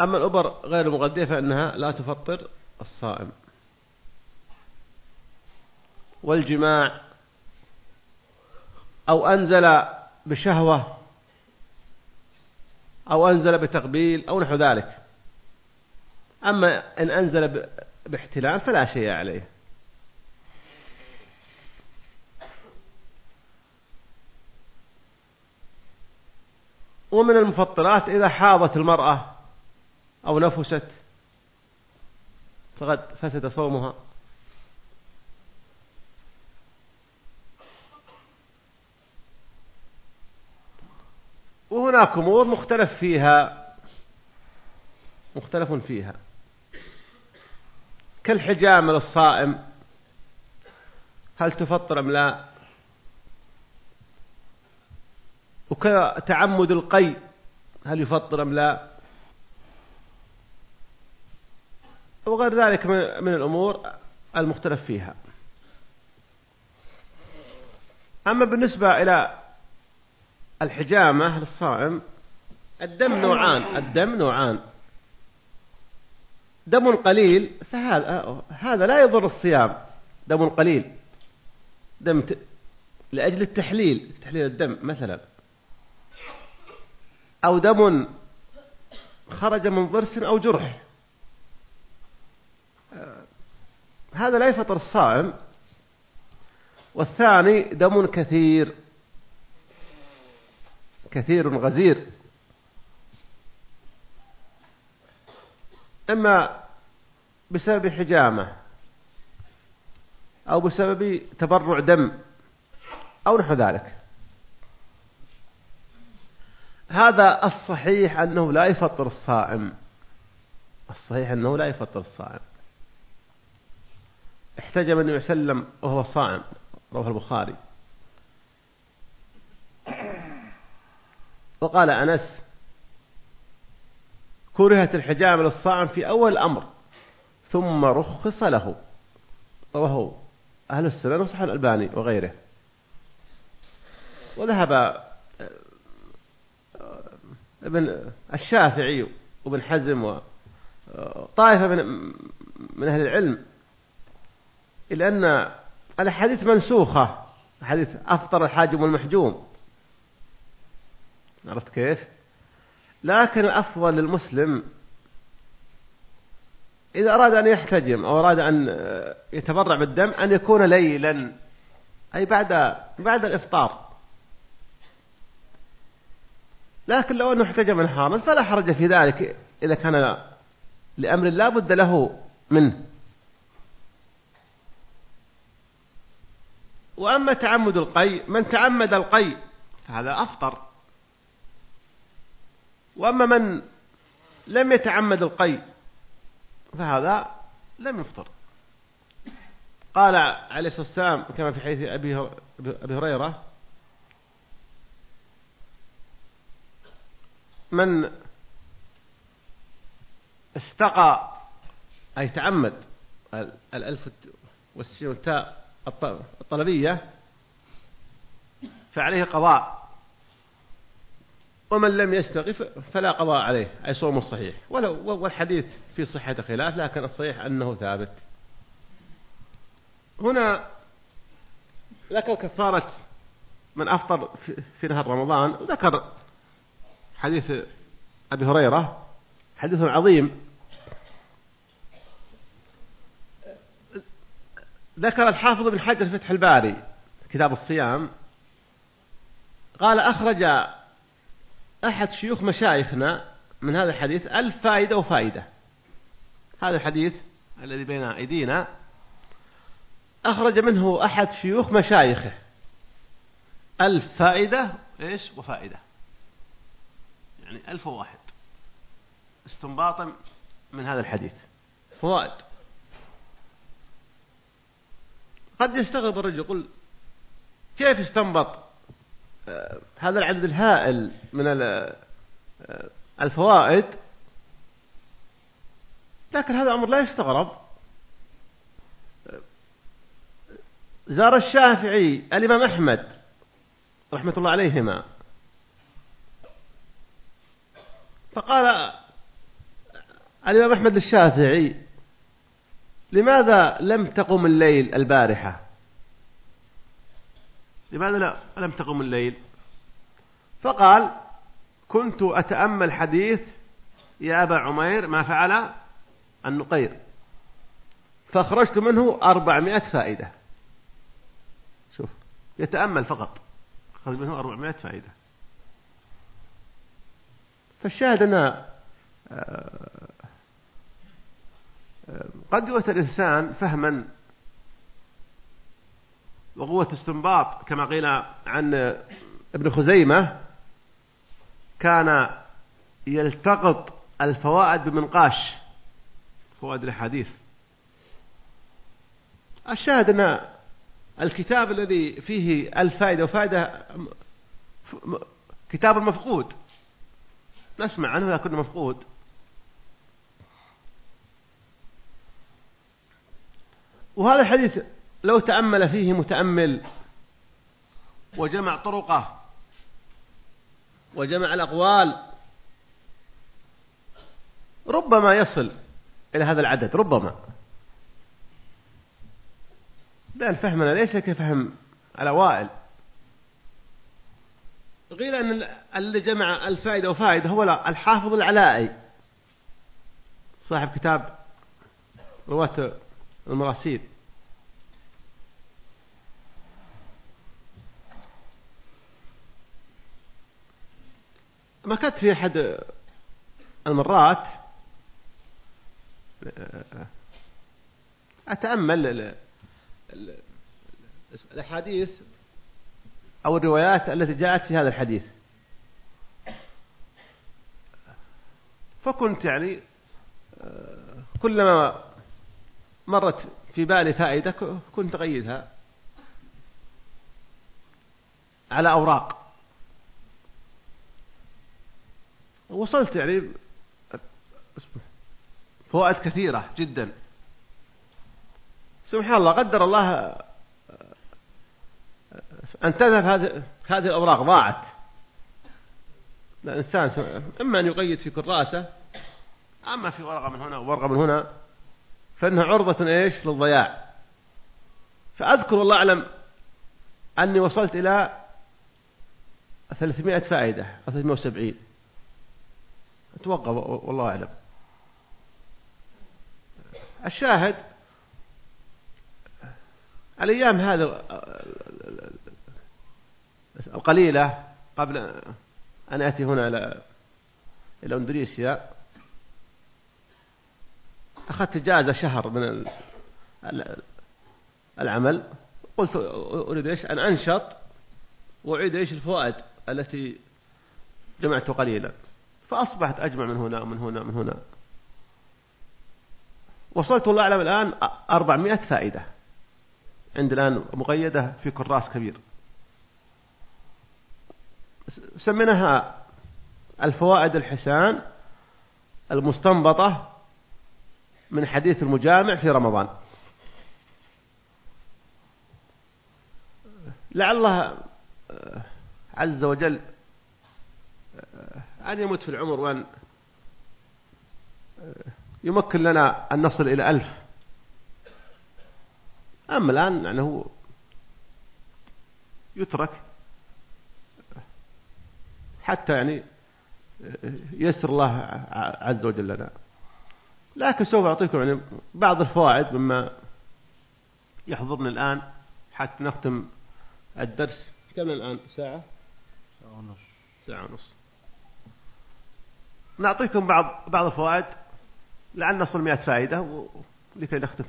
أما الأبر غير المغذية فإنها لا تفطر الصائم. والجماع أو أنزل بشهوة أو أنزل بتقبيل أو نحو ذلك. أما إن أنزل باحتلال فلا شيء عليه. ومن المفطرات إذا حاضت المرأة أو نفست فقد فسد صومها. وهناك أمور مختلف فيها مختلف فيها. كالحجامة للصائم هل تفطر أم لا؟ وكتعمد القي هل يفطر أم لا؟ وغير ذلك من الأمور المختلف فيها. أما بالنسبة إلى الحجامة للصائم الدم نوعان الدم نوعان. دم قليل فهذا هذا لا يضر الصيام. دم قليل. دم ت... لأجل التحليل تحليل الدم مثلا. أو دم خرج من ضرس أو جرح. هذا لا يفطر الصائم. والثاني دم كثير. كثير غزير. إما بسبب حجامة أو بسبب تبرع دم أو نحو ذلك. هذا الصحيح أنه لا يفطر الصائم. الصحيح أنه لا يفطر الصائم. احتجم النبي صلى الله عليه وسلم وهو صائم رواه البخاري. وقال أنس كرهت الحجامة للصائم في أول الأمر ثم رخص له. رواه أهل السنن وصح الألباني وغيره. وذهب آه، ابن الشافعي وابن حزم وطائفة من من أهل العلم إلى أن الأحاديث منسوخة حديث أفطر الحاجم والمحجوم. عرفت كيف؟ لكن الأفضل للمسلم إذا أراد أن يحتجم أو أراد أن يتبرع بالدم أن يكون ليلا أي بعد بعد الإفطار. لكن لو أنه احتجم نهارا فلا حرج في ذلك إذا كان لأمر لا بد له منه. وأما تعمد القي من تعمد القي فهذا أفطر. وأما من لم يتعمد القي فهذا لم يفطر. قال عليه الصلاة والسلام كما في حديث أبي هريرة من استقى أي تعمد الألف والتاء الطلبية فعليه قضاء. ومن لم يستقف فلا قضاء عليه أي صوم صحيح. ولو والحديث في صحة خلاف لكن الصحيح أنه ثابت. هنا ذكر كفارة من أفطر في نهار رمضان ذكر حديث أبي هريرة حديث عظيم. ذكر الحافظ بن حجر فتح الباري كتاب الصيام قال أخرج أحد شيوخ مشايخنا من هذا الحديث ألف فائدة وفائدة. هذا الحديث الذي بين أيدينا أخرج منه أحد شيوخ مشايخه. ألف فائدة إيش؟ وفائدة. يعني ألف واحد استنباطا من هذا الحديث. فوائد. قد يستغرب الرجل يقول كيف استنبط؟ هذا العدد الهائل من الفوائد لكن هذا الأمر لا يستغرب. زار الشافعي الإمام أحمد رحمة الله عليهما فقال الإمام أحمد الشافعي لماذا لم تقم الليل البارحة؟ لماذا لا؟ لم تقم الليل؟ فقال كنت أتأمل حديث يا أبا عمير ما فعل النقير. فأخرجت منه أربعمائة فائدة. شوف يتأمل فقط. أخرج منه أربعمائة فائدة. فالشاهد أن قد يؤتى الإنسان فهما وقوة استنباط كما قيل عن ابن خزيمة كان يلتقط الفوائد بمنقاش. فوائد الأحاديث الشاهد أن الكتاب الذي فيه الفائدة وفائدة كتاب مفقود. نسمع عنه لكنه مفقود. وهذا الحديث لو تأمل فيه متأمل وجمع طرقه وجمع الأقوال ربما يصل إلى هذا العدد ربما. لأن فهمنا ليس كفهم الأوائل قيل أن اللي جمع الفائدة وفائدة هو الحافظ العلائي. صاحب كتاب رواة المراسيل. مكثت في أحد المرات أتأمل الأحاديث أو الروايات التي جاءت في هذا الحديث. فكنت يعني كلما مرت في بالي فائدة كنت أقيدها على أوراق. وصلت يعني فوائد كثيرة جدا. سبحان الله قدر الله أن تذهب هذه هذه الأوراق. ضاعت. الإنسان إما أن يقيد في كراسة أما في ورقة من هنا وورقة من هنا فإنها عرضة إيش؟ للضياع. فأذكر والله أعلم أني وصلت إلى 300 فائدة أو 370 أتوقع والله أعلم. الشاهد الأيام هذه القليلة قبل أن أتي هنا إلى إلى أندونيسيا أخذت إجازة شهر من العمل. قلت أريد إيش؟ أن أنشط وأعيد إيش؟ الفوائد التي جمعت قليلا. فأصبحت أجمع من هنا ومن هنا من هنا. وصلت الله أعلم الآن 400 فائدة. عندي الآن مقيدة في كراس كبير. سميناها الفوائد الحسان المستنبطة من حديث المجامع في رمضان. لعل الله عز وجل أن يمت في العمر وأن يمكن لنا أن نصل إلى ألف. أما الآن يعني هو يترك حتى يعني يسر الله عز وجل لنا. لكن سوف أعطيكم يعني بعض الفوائد مما يحضرني الآن حتى نختم الدرس. كم الآن ساعة؟ ساعة ونص. ساعة ونص. نعطيكم بعض بعض الفوائد لعل نصل 100 فائدة لكي نختم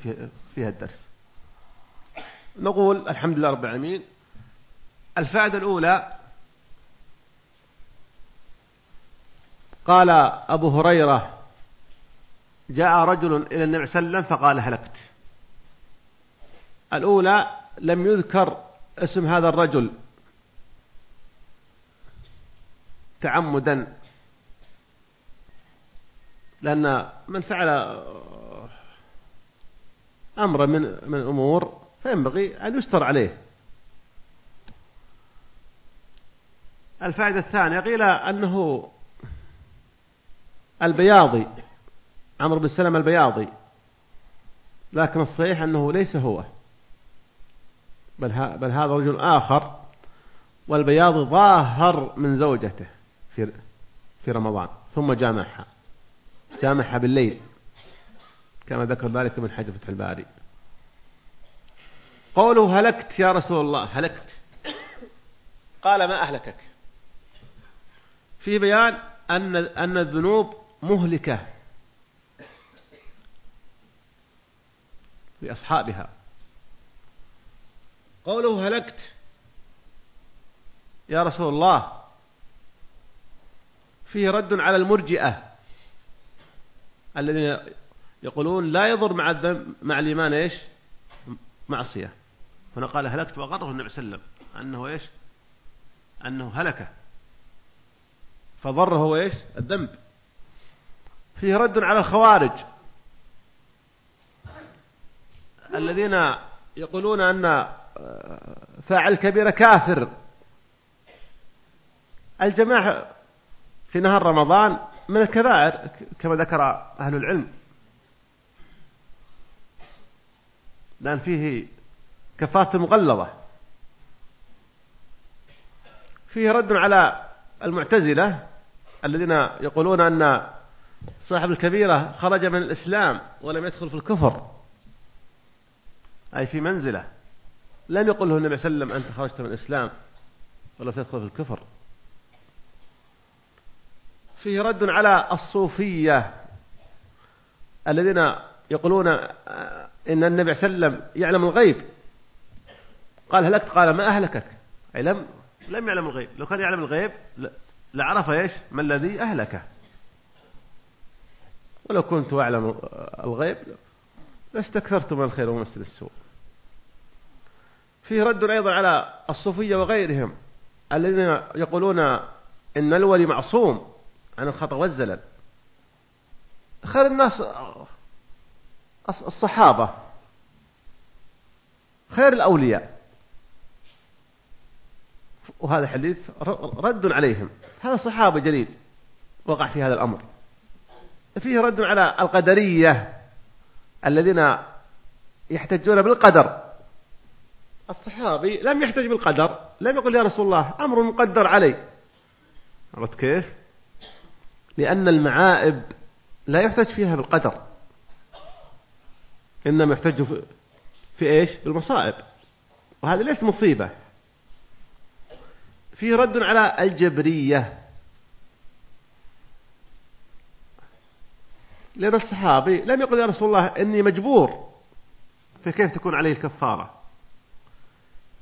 فيها الدرس. نقول الحمد لله رب العالمين. الفائدة الأولى قال أبو هريرة جاء رجل إلى النبي صلى الله عليه وسلم فقال هلكت. الأولى لم يذكر اسم هذا الرجل تعمدا لأن من فعل أمر من من الأمور فينبغي أن يستر عليه. الفائدة الثانية قيل أنه البياضي عمرو بن سلمة البياضي لكن الصحيح أنه ليس هو. بل, بل هذا رجل آخر والبياض ظاهر من زوجته في في رمضان ثم جامعها. جامعها بالليل كما ذكر ذلك من حجر فتح الباري. قوله هلكت يا رسول الله هلكت. قال ما أهلكك؟ في بيان أن أن الذنوب مهلكة لأصحابها. قوله هلكت يا رسول الله فيه رد على المرجئة. الذين يقولون لا يضر مع الذنب مع الإيمان إيش؟ معصية. هنا قال هلكت وأقره النبي صلى الله عليه وسلم. أنه إيش؟ أنه هلك فضره إيش؟ الذنب. فيه رد على الخوارج. الذين يقولون أن فاعل كبيرة كافر. الجماعة في نهار رمضان من الكبائر كما ذكر أهل العلم. لأن فيه كفاة مغلظة. فيه رد على المعتزلة الذين يقولون أن صاحب الكبيرة خرج من الإسلام ولم يدخل في الكفر. أي في منزلة. لم يقل له النبي صلى الله عليه وسلم أنت خرجت من الإسلام ولم تدخل في الكفر. فيه رد على الصوفية الذين يقولون إن النبي صلى الله عليه وسلم يعلم الغيب. قال هلكت قال ما أهلكك. أي لم لم يعلم الغيب. لو كان يعلم الغيب لعرف إيش؟ ما الذي أهلكه ولو كنت أعلم الغيب لاستكثرت من الخير ومثل السوء. فيه رد أيضا على الصوفية وغيرهم الذين يقولون إن الولي معصوم. عن الخطأ والزلل خير الناس الصحابة. خير الأولياء. وهذا حديث رد عليهم. هذا صحابة جليل وقع في هذا الأمر. فيه رد على القدرية الذين يحتجون بالقدر. الصحابي لم يحتج بالقدر. لم يقل يا رسول الله أمر مقدر علي. عرفت كيف؟ لأن المعائب لا يحتج فيها بالقدر إنما يحتج في, في إيش؟ بالمصائب. وهذه ليست مصيبة. فيه رد على الجبرية. لأن الصحابي لم يقل يا رسول الله إني مجبور فكيف تكون عليه الكفارة؟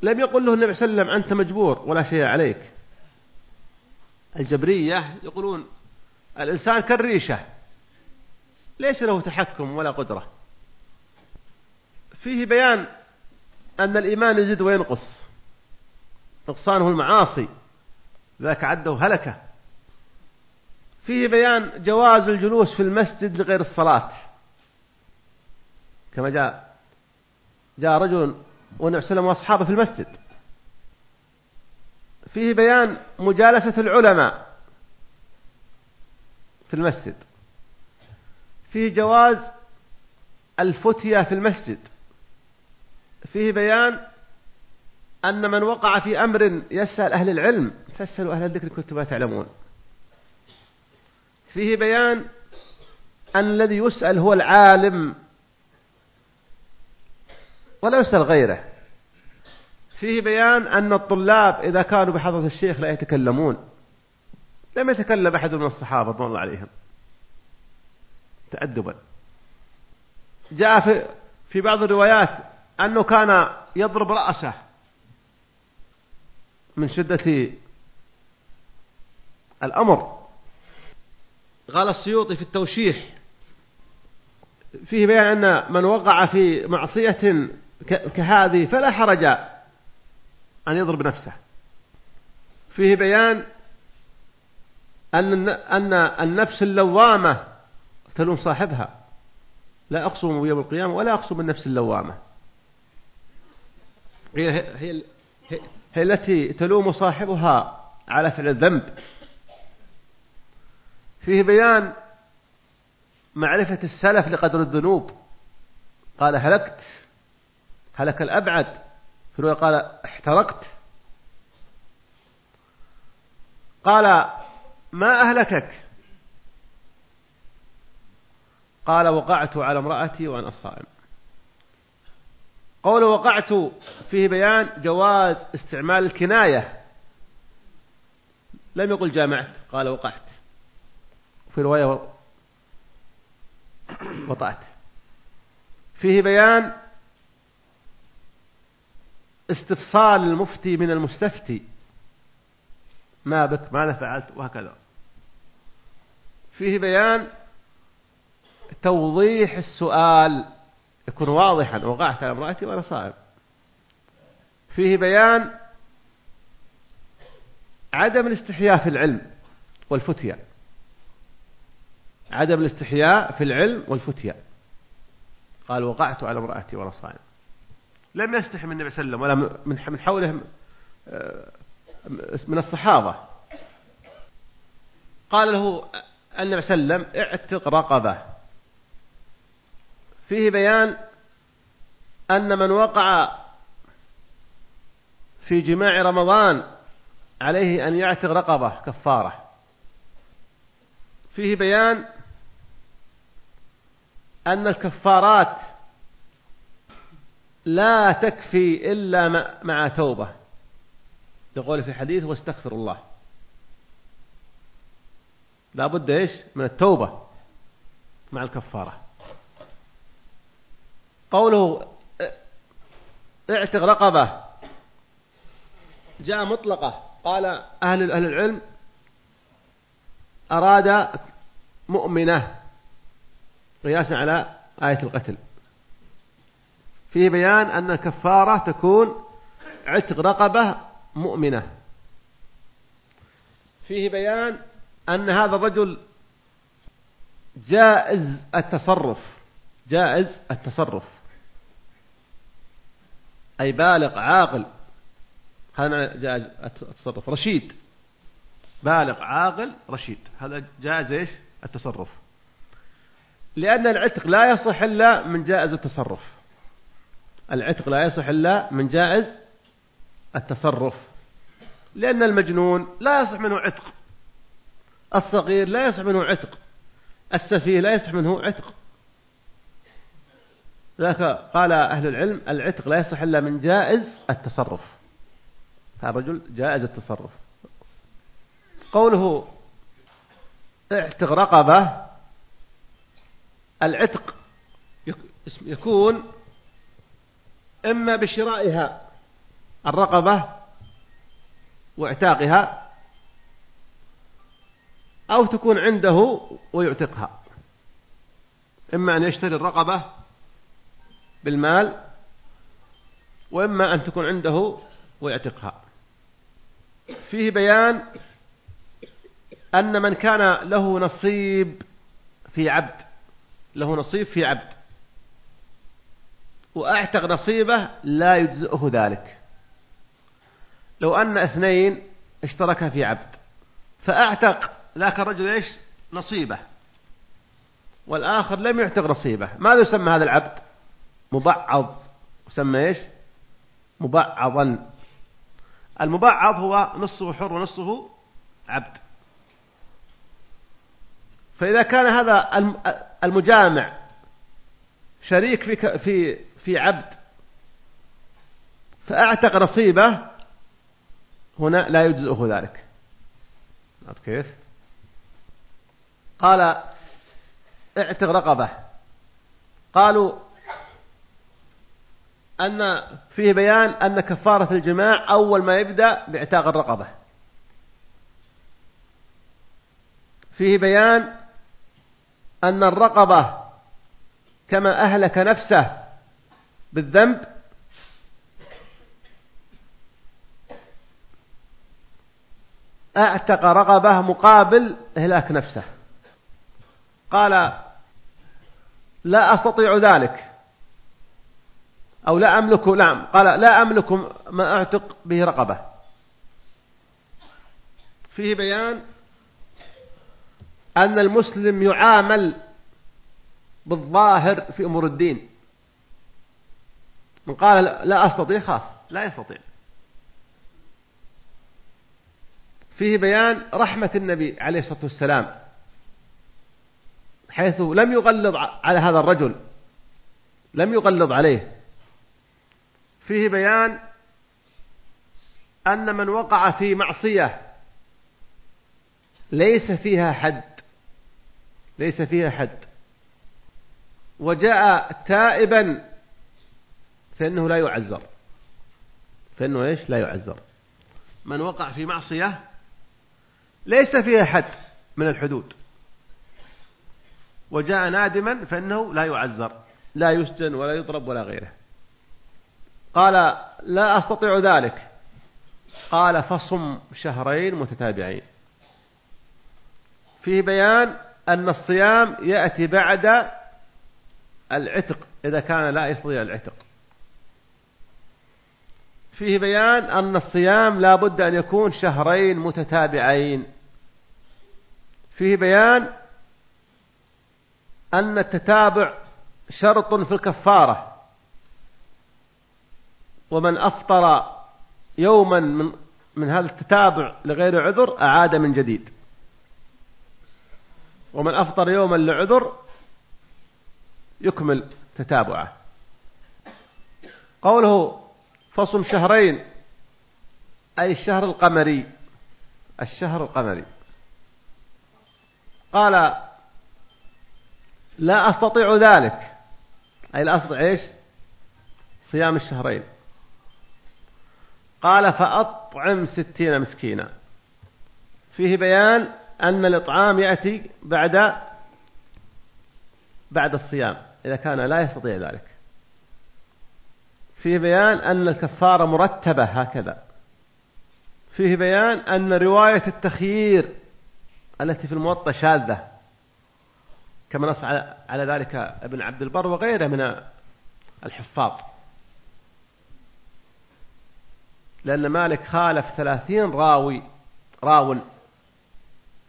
لم يقل له النبي صلى الله عليه وسلم أنت مجبور ولا شيء عليك. الجبرية يقولون الإنسان كالريشة ليس له تحكم ولا قدرة. فيه بيان أن الإيمان يزيد وينقص. نقصانه المعاصي ذاك عدة هلكة فيه بيان جواز الجلوس في المسجد لغير الصلاة. كما جاء جاء رجل والنبي صلى وأصحابه في المسجد. فيه بيان مجالسة العلماء. في المسجد. فيه جواز الفتية في المسجد. فيه بيان أن من وقع في أمر يسأل أهل العلم فاسألوا أهل الذكر كنتم ما تعلمون. فيه بيان أن الذي يسأل هو العالم ولا يسأل غيره. فيه بيان أن الطلاب إذا كانوا بحضرة الشيخ لا يتكلمون. لم يتكلم أحد من الصحابة رضوان الله عليهم. تأدبا. جاء في, في بعض الروايات أنه كان يضرب رأسه من شدة الأمر. قال السيوطي في التوشيح فيه بيان أن من وقع في معصية كهذه فلا حرج أن يضرب نفسه. فيه بيان أن أن النفس اللوامة تلوم صاحبها. لا أقسم بيوم القيامة ولا أقسم بالنفس اللوامة. هي, هي, هي, هي التي تلوم صاحبها على فعل الذنب. فيه بيان معرفة السلف لقدر الذنوب. قال هلكت هلك الأبعد. في قال احترقت. قال ما أهلكك. قال وقعت على امرأتي وأنا صائم. قول وقعت فيه بيان جواز استعمال الكناية. لم يقل جامعت قال وقعت. في رواية وطعت فيه بيان استفصال المفتي من المستفتي. ما بك ماذا فعلت وهكذا. فيه بيان توضيح السؤال. يكون واضحا وقعت على امرأتي وأنا صائم. فيه بيان عدم الاستحياء في العلم والفتية. عدم الاستحياء في العلم والفتية. قال وقعت على امرأتي وأنا صائم. لم يستحي من النبي صلى الله عليه وسلم ولا من حوله آه، من الصحابة. قال له النبي صلى الله عليه وسلم اعتق رقبة. فيه بيان أن من وقع في جماع رمضان عليه أن يعتق رقبة كفارة. فيه بيان أن الكفارات لا تكفي إلا مع توبة. يقول في حديث واستغفر الله. لا بد إيش؟ من التوبة مع الكفارة. قوله اعتق رقبة. جاء مطلقة. قال أهل أهل العلم أراد مؤمنة. قياسا على آية القتل. فيه بيان أن الكفارة تكون عتق رقبة مؤمنة. فيه بيان أن هذا الرجل جائز التصرف جائز التصرف. أي بالغ عاقل. هذا جائز التصرف. رشيد. بالغ عاقل رشيد. هذا جائز إيش؟ التصرف. لأن العتق لا يصح إلا من جائز التصرف. العتق لا يصح إلا من جائز التصرف. لأن المجنون لا يصح منه عتق. الصغير لا يصح منه عتق. السفيه لا يصح منه عتق. ذاك قال أهل العلم العتق لا يصح إلا من جائز التصرف. هذا الرجل جائز التصرف. قوله اعتق رقبة العتق يكون إما بشرائها الرقبة واعتاقها أو تكون عنده ويعتقها. إما أن يشتري الرقبة بالمال وإما أن تكون عنده ويعتقها. فيه بيان أن من كان له نصيب في عبد له نصيب في عبد وأعتق نصيبه لا يجزئه ذلك. لو أن اثنين اشتركا في عبد فأعتق ذاك الرجل إيش؟ نصيبه. والآخر لم يعتق نصيبه. ماذا يسمى هذا العبد؟ مبعض. يسمى إيش؟ مبعضا. المبعض هو نصه حر ونصه عبد. فإذا كان هذا المجامع شريك في في في عبد فأعتق نصيبه هنا لا يجزئه ذلك. كيف؟ قال اعتق رقبة. قالوا أن فيه بيان أن كفارة الجماع أول ما يبدأ باعتاق الرقبة. فيه بيان أن الرقبة كما أهلك نفسه بالذنب اعتق رقبة مقابل إهلاك نفسه. قال لا أستطيع ذلك أو لا أملك نعم قال لا أملك ما أعتق به رقبة. فيه بيان أن المسلم يعامل بالظاهر في أمور الدين. من قال لا أستطيع خاص لا يستطيع. فيه بيان رحمة النبي عليه الصلاة والسلام. حيث لم يغلظ على هذا الرجل لم يغلظ عليه. فيه بيان أن من وقع في معصية ليس فيها حد ليس فيها حد. وجاء تائبا فإنه لا يعزر فإنه إيش؟ لا يعزر من وقع في معصية ليس فيها حد من الحدود. وجاء نادما فإنه لا يعزر لا يسجن ولا يضرب ولا غيره. قال لا أستطيع ذلك. قال فصم شهرين متتابعين. فيه بيان أن الصيام يأتي بعد العتق إذا كان لا يستطيع العتق. فيه بيان أن الصيام لا بد أن يكون شهرين متتابعين. فيه بيان أن التتابع شرط في الكفارة. ومن أفطر يوما من من هذا التتابع لغير عذر أعاد من جديد. ومن أفطر يوما لعذر يكمل تتابعه. قوله فصم شهرين أي الشهر القمري. الشهر القمري. قال لا أستطيع ذلك. أي لا أستطيع إيش؟ صيام الشهرين. قال فأطعم ستين مسكينا. فيه بيان أن الإطعام يأتي بعد بعد الصيام إذا كان لا يستطيع ذلك. فيه بيان أن الكفارة مرتبة هكذا. فيه بيان أن رواية التخيير التي في الموطأ شاذة. كما نص على ذلك ابن عبد البر وغيره من الحفاظ. لأن مالك خالف ثلاثين راوي راول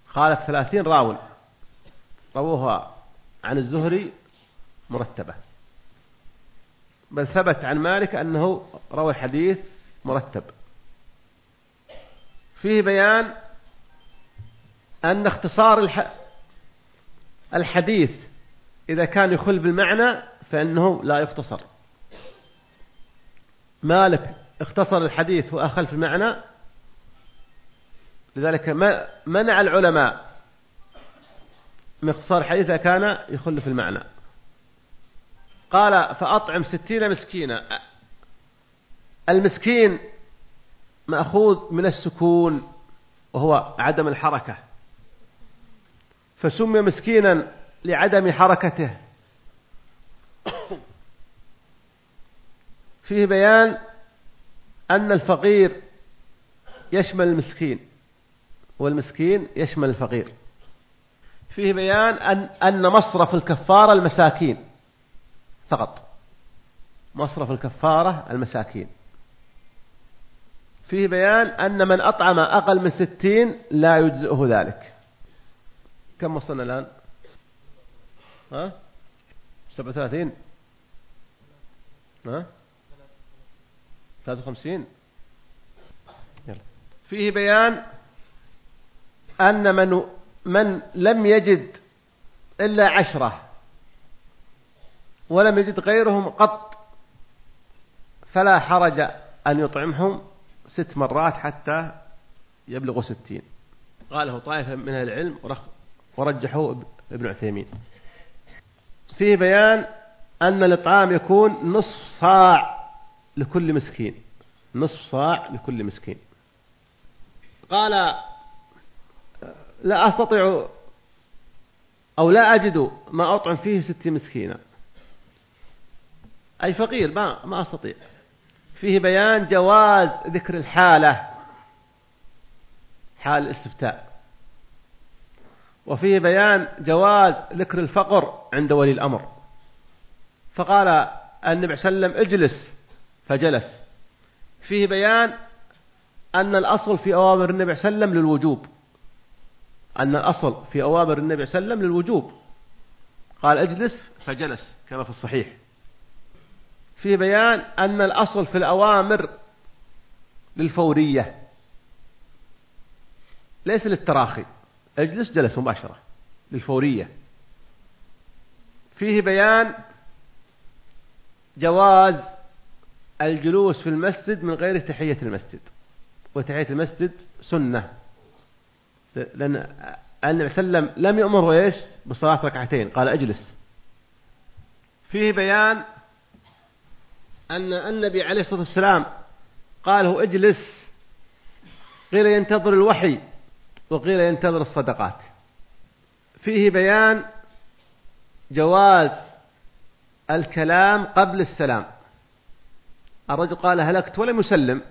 خالف ثلاثين راول رووها عن الزهري مرتبة. بل ثبت عن مالك أنه روى حديث مرتب. فيه بيان أن اختصار الحديث إذا كان يخل بالمعنى فإنه لا يختصر. مالك اختصر الحديث وأخل في المعنى؟ لذلك منع العلماء من اختصار إذا كان يخل في المعنى. قال فأطعم ستين مسكينا. المسكين مأخوذ من السكون وهو عدم الحركة. فسمي مسكينا لعدم حركته. فيه بيان أن الفقير يشمل المسكين والمسكين يشمل الفقير. فيه بيان أن, أن مصرف الكفارة المساكين فقط. مصرف الكفارة المساكين. فيه بيان أن من أطعم أقل من ستين لا يجزئه ذلك. كم وصلنا الآن؟ ها؟ سبعة وثلاثين. ها؟ ثلاثة وخمسين. يلا. فيه بيان أن من من لم يجد إلا عشرة ولم يجد غيرهم قط فلا حرج أن يطعمهم ست مرات حتى يبلغوا ستين. قاله طائفة من العلم ورجحوا ابن عثيمين. فيه بيان أن الإطعام يكون نصف صاع لكل مسكين. نصف صاع لكل مسكين. قال لا أستطيع أو لا أجد ما أطعم فيه ست مسكينة أي فقير ما ما أستطيع. فيه بيان جواز ذكر الحالة حال الاستفتاء. وفيه بيان جواز ذكر الفقر عند ولي الأمر. فقال النبي صلى الله عليه وسلم اجلس فجلس. فيه بيان أن الأصل في أوامر النبي صلى الله عليه وسلم للوجوب. أن الأصل في أوامر النبي صلى الله عليه وسلم للوجوب. قال اجلس فجلس كما في الصحيح. في بيان أن الأصل في الأوامر للفورية ليس للتراخي. أجلس جلس مباشرة للفورية. فيه بيان جواز الجلوس في المسجد من غير تحية المسجد وتحية المسجد سنة. لأن النبي صلى الله عليه وسلم لم يأمره إيش؟ بصلاة ركعتين. قال أجلس. فيه بيان أن النبي عليه الصلاة والسلام قال اجلس قيل ينتظر الوحي. وقيل ينتظر الصدقات. فيه بيان جواز الكلام قبل السلام. الرجل قال هلكت ولم يسلم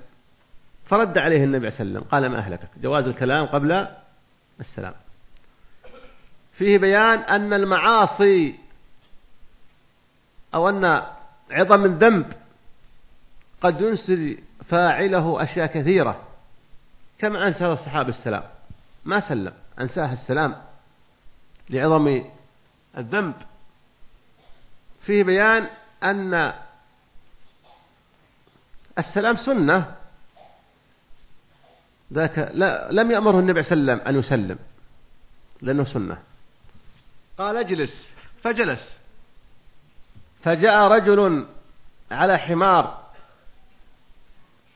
فرد عليه النبي صلى الله عليه وسلم قال ما أهلكك؟ جواز الكلام قبل السلام. فيه بيان أن المعاصي أو أن عظم الذنب قد ينسي فاعله أشياء كثيرة كما أنسى الصحابة السلام. ما سلم أنساه السلام لعظم الذنب. فيه بيان أن السلام سنة. ذاك لا لم يأمره النبي صلى الله عليه وسلم أن يسلم لأنه سنة. قال اجلس فجلس. فجاء رجل على حمار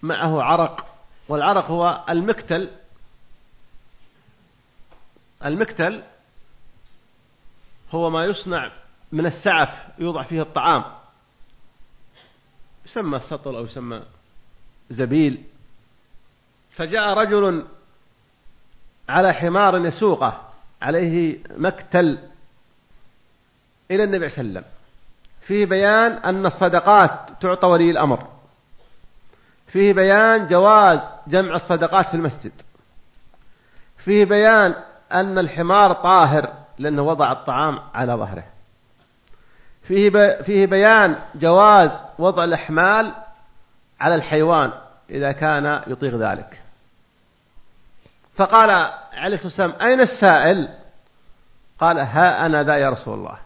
معه عرق والعرق هو المكتل. المكتل هو ما يصنع من السعف يوضع فيه الطعام. يسمى سطل أو يسمى زبيل. فجاء رجل على حمار يسوقه عليه مكتل إلى النبي صلى الله عليه وسلم. فيه بيان أن الصدقات تعطى ولي الأمر. فيه بيان جواز جمع الصدقات في المسجد. فيه بيان أن الحمار طاهر لأنه وضع الطعام على ظهره. فيه فيه بيان جواز وضع الأحمال على الحيوان إذا كان يطيق ذلك. فقال عليه الصلاة والسلام أين السائل؟ قال ها أنا ذا يا رسول الله.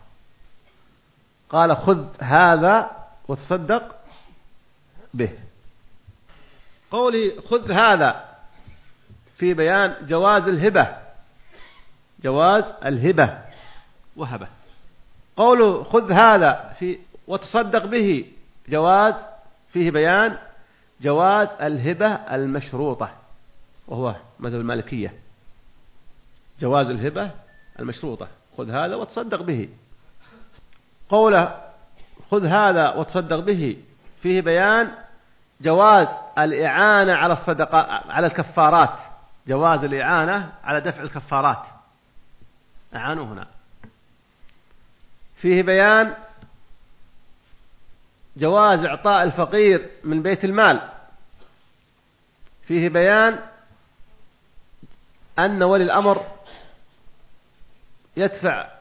قال خذ هذا وتصدق به. قولي خذ هذا. في بيان جواز الهبة. جواز الهبة. وهبة. قوله خذ هذا في وتصدق به جواز فيه بيان جواز الهبة المشروطة وهو مذهب المالكية. جواز الهبة المشروطة خذ هذا وتصدق به. قوله خذ هذا وتصدق به فيه بيان جواز الإعانة على الصدقات على الكفارات. جواز الإعانة على دفع الكفارات. أعانوا هنا. فيه بيان جواز إعطاء الفقير من بيت المال. فيه بيان أن ولي الأمر يدفع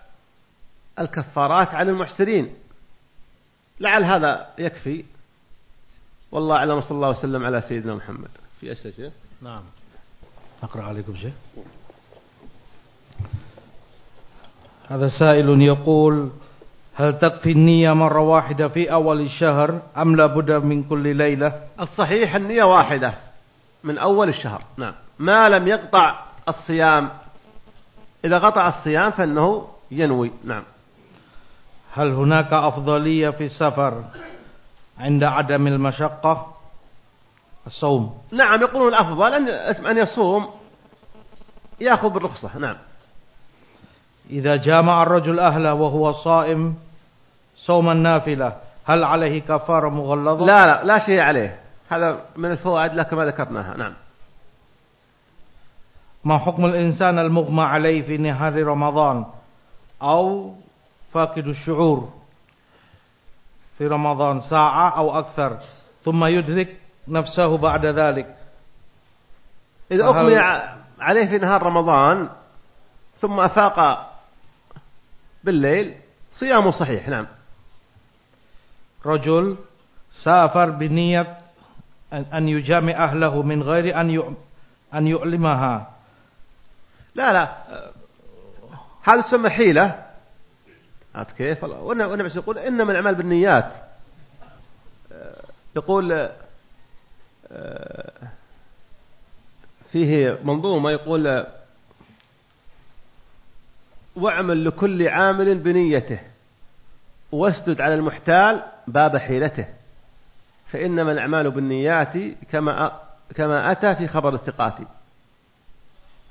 الكفارات عن المحسرين لعل هذا يكفي. والله أعلم صلى الله وسلم على سيدنا محمد. في أسئلة شيخ؟ نعم. أقرأ عليكم شيخ. هذا سائل يقول هل تكفي النية مرة واحدة في أول الشهر أم لابد من كل ليلة؟ الصحيح النية واحدة من أول الشهر نعم. ما لم يقطع الصيام إذا قطع الصيام فإنه ينوي نعم. هل هناك أفضلية في السفر عند عدم المشقة؟ الصوم. نعم يقولون الأفضل أن أن يصوم يأخذ بالرخصة نعم. إذا جامع الرجل أهله وهو صائم صوم النافلة هل عليه كفارة مغلظة؟ لا لا لا شيء عليه. هذا من الفوائد لك ما ذكرناها. نعم. ما حكم الإنسان المغمى عليه في نهار رمضان؟ أو فاقد الشعور في رمضان ساعة أو أكثر ثم يدرك نفسه بعد ذلك. إذا أغمي عليه في نهار رمضان ثم أفاق بالليل صيامه صحيح نعم. رجل سافر بنية أن يجامع أهله من غير أن أن يؤلمها. لا لا. هذا تسمى حيلة؟ عرفت كيف؟ والنبي يقول إنما الأعمال بالنيات. يقول فيه منظومة يقول واعمل لكل عامل بنيته. واسدد على المحتال باب حيلته. فإنما الأعمال بالنيات كما كما أتى في خبر الثقات.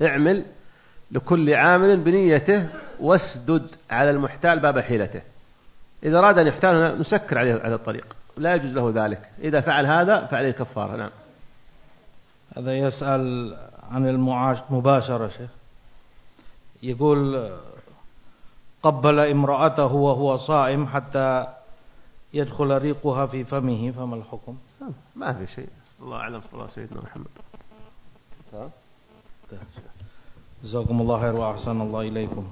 اعمل لكل عامل بنيته واسدد على المحتال باب حيلته. إذا أراد أن يحتال نسكر عليه على الطريق. لا يجوز له ذلك. إذا فعل هذا فعليه الكفارة. نعم. هذا يسأل عن المعاش مباشرة شيخ. يقول قبل امرأته وهو صائم حتى يدخل ريقها في فمه فما الحكم؟ ما في شيء. الله أعلم صلى الله سيدنا محمد. جزاكم الله خير وأحسن الله إليكم.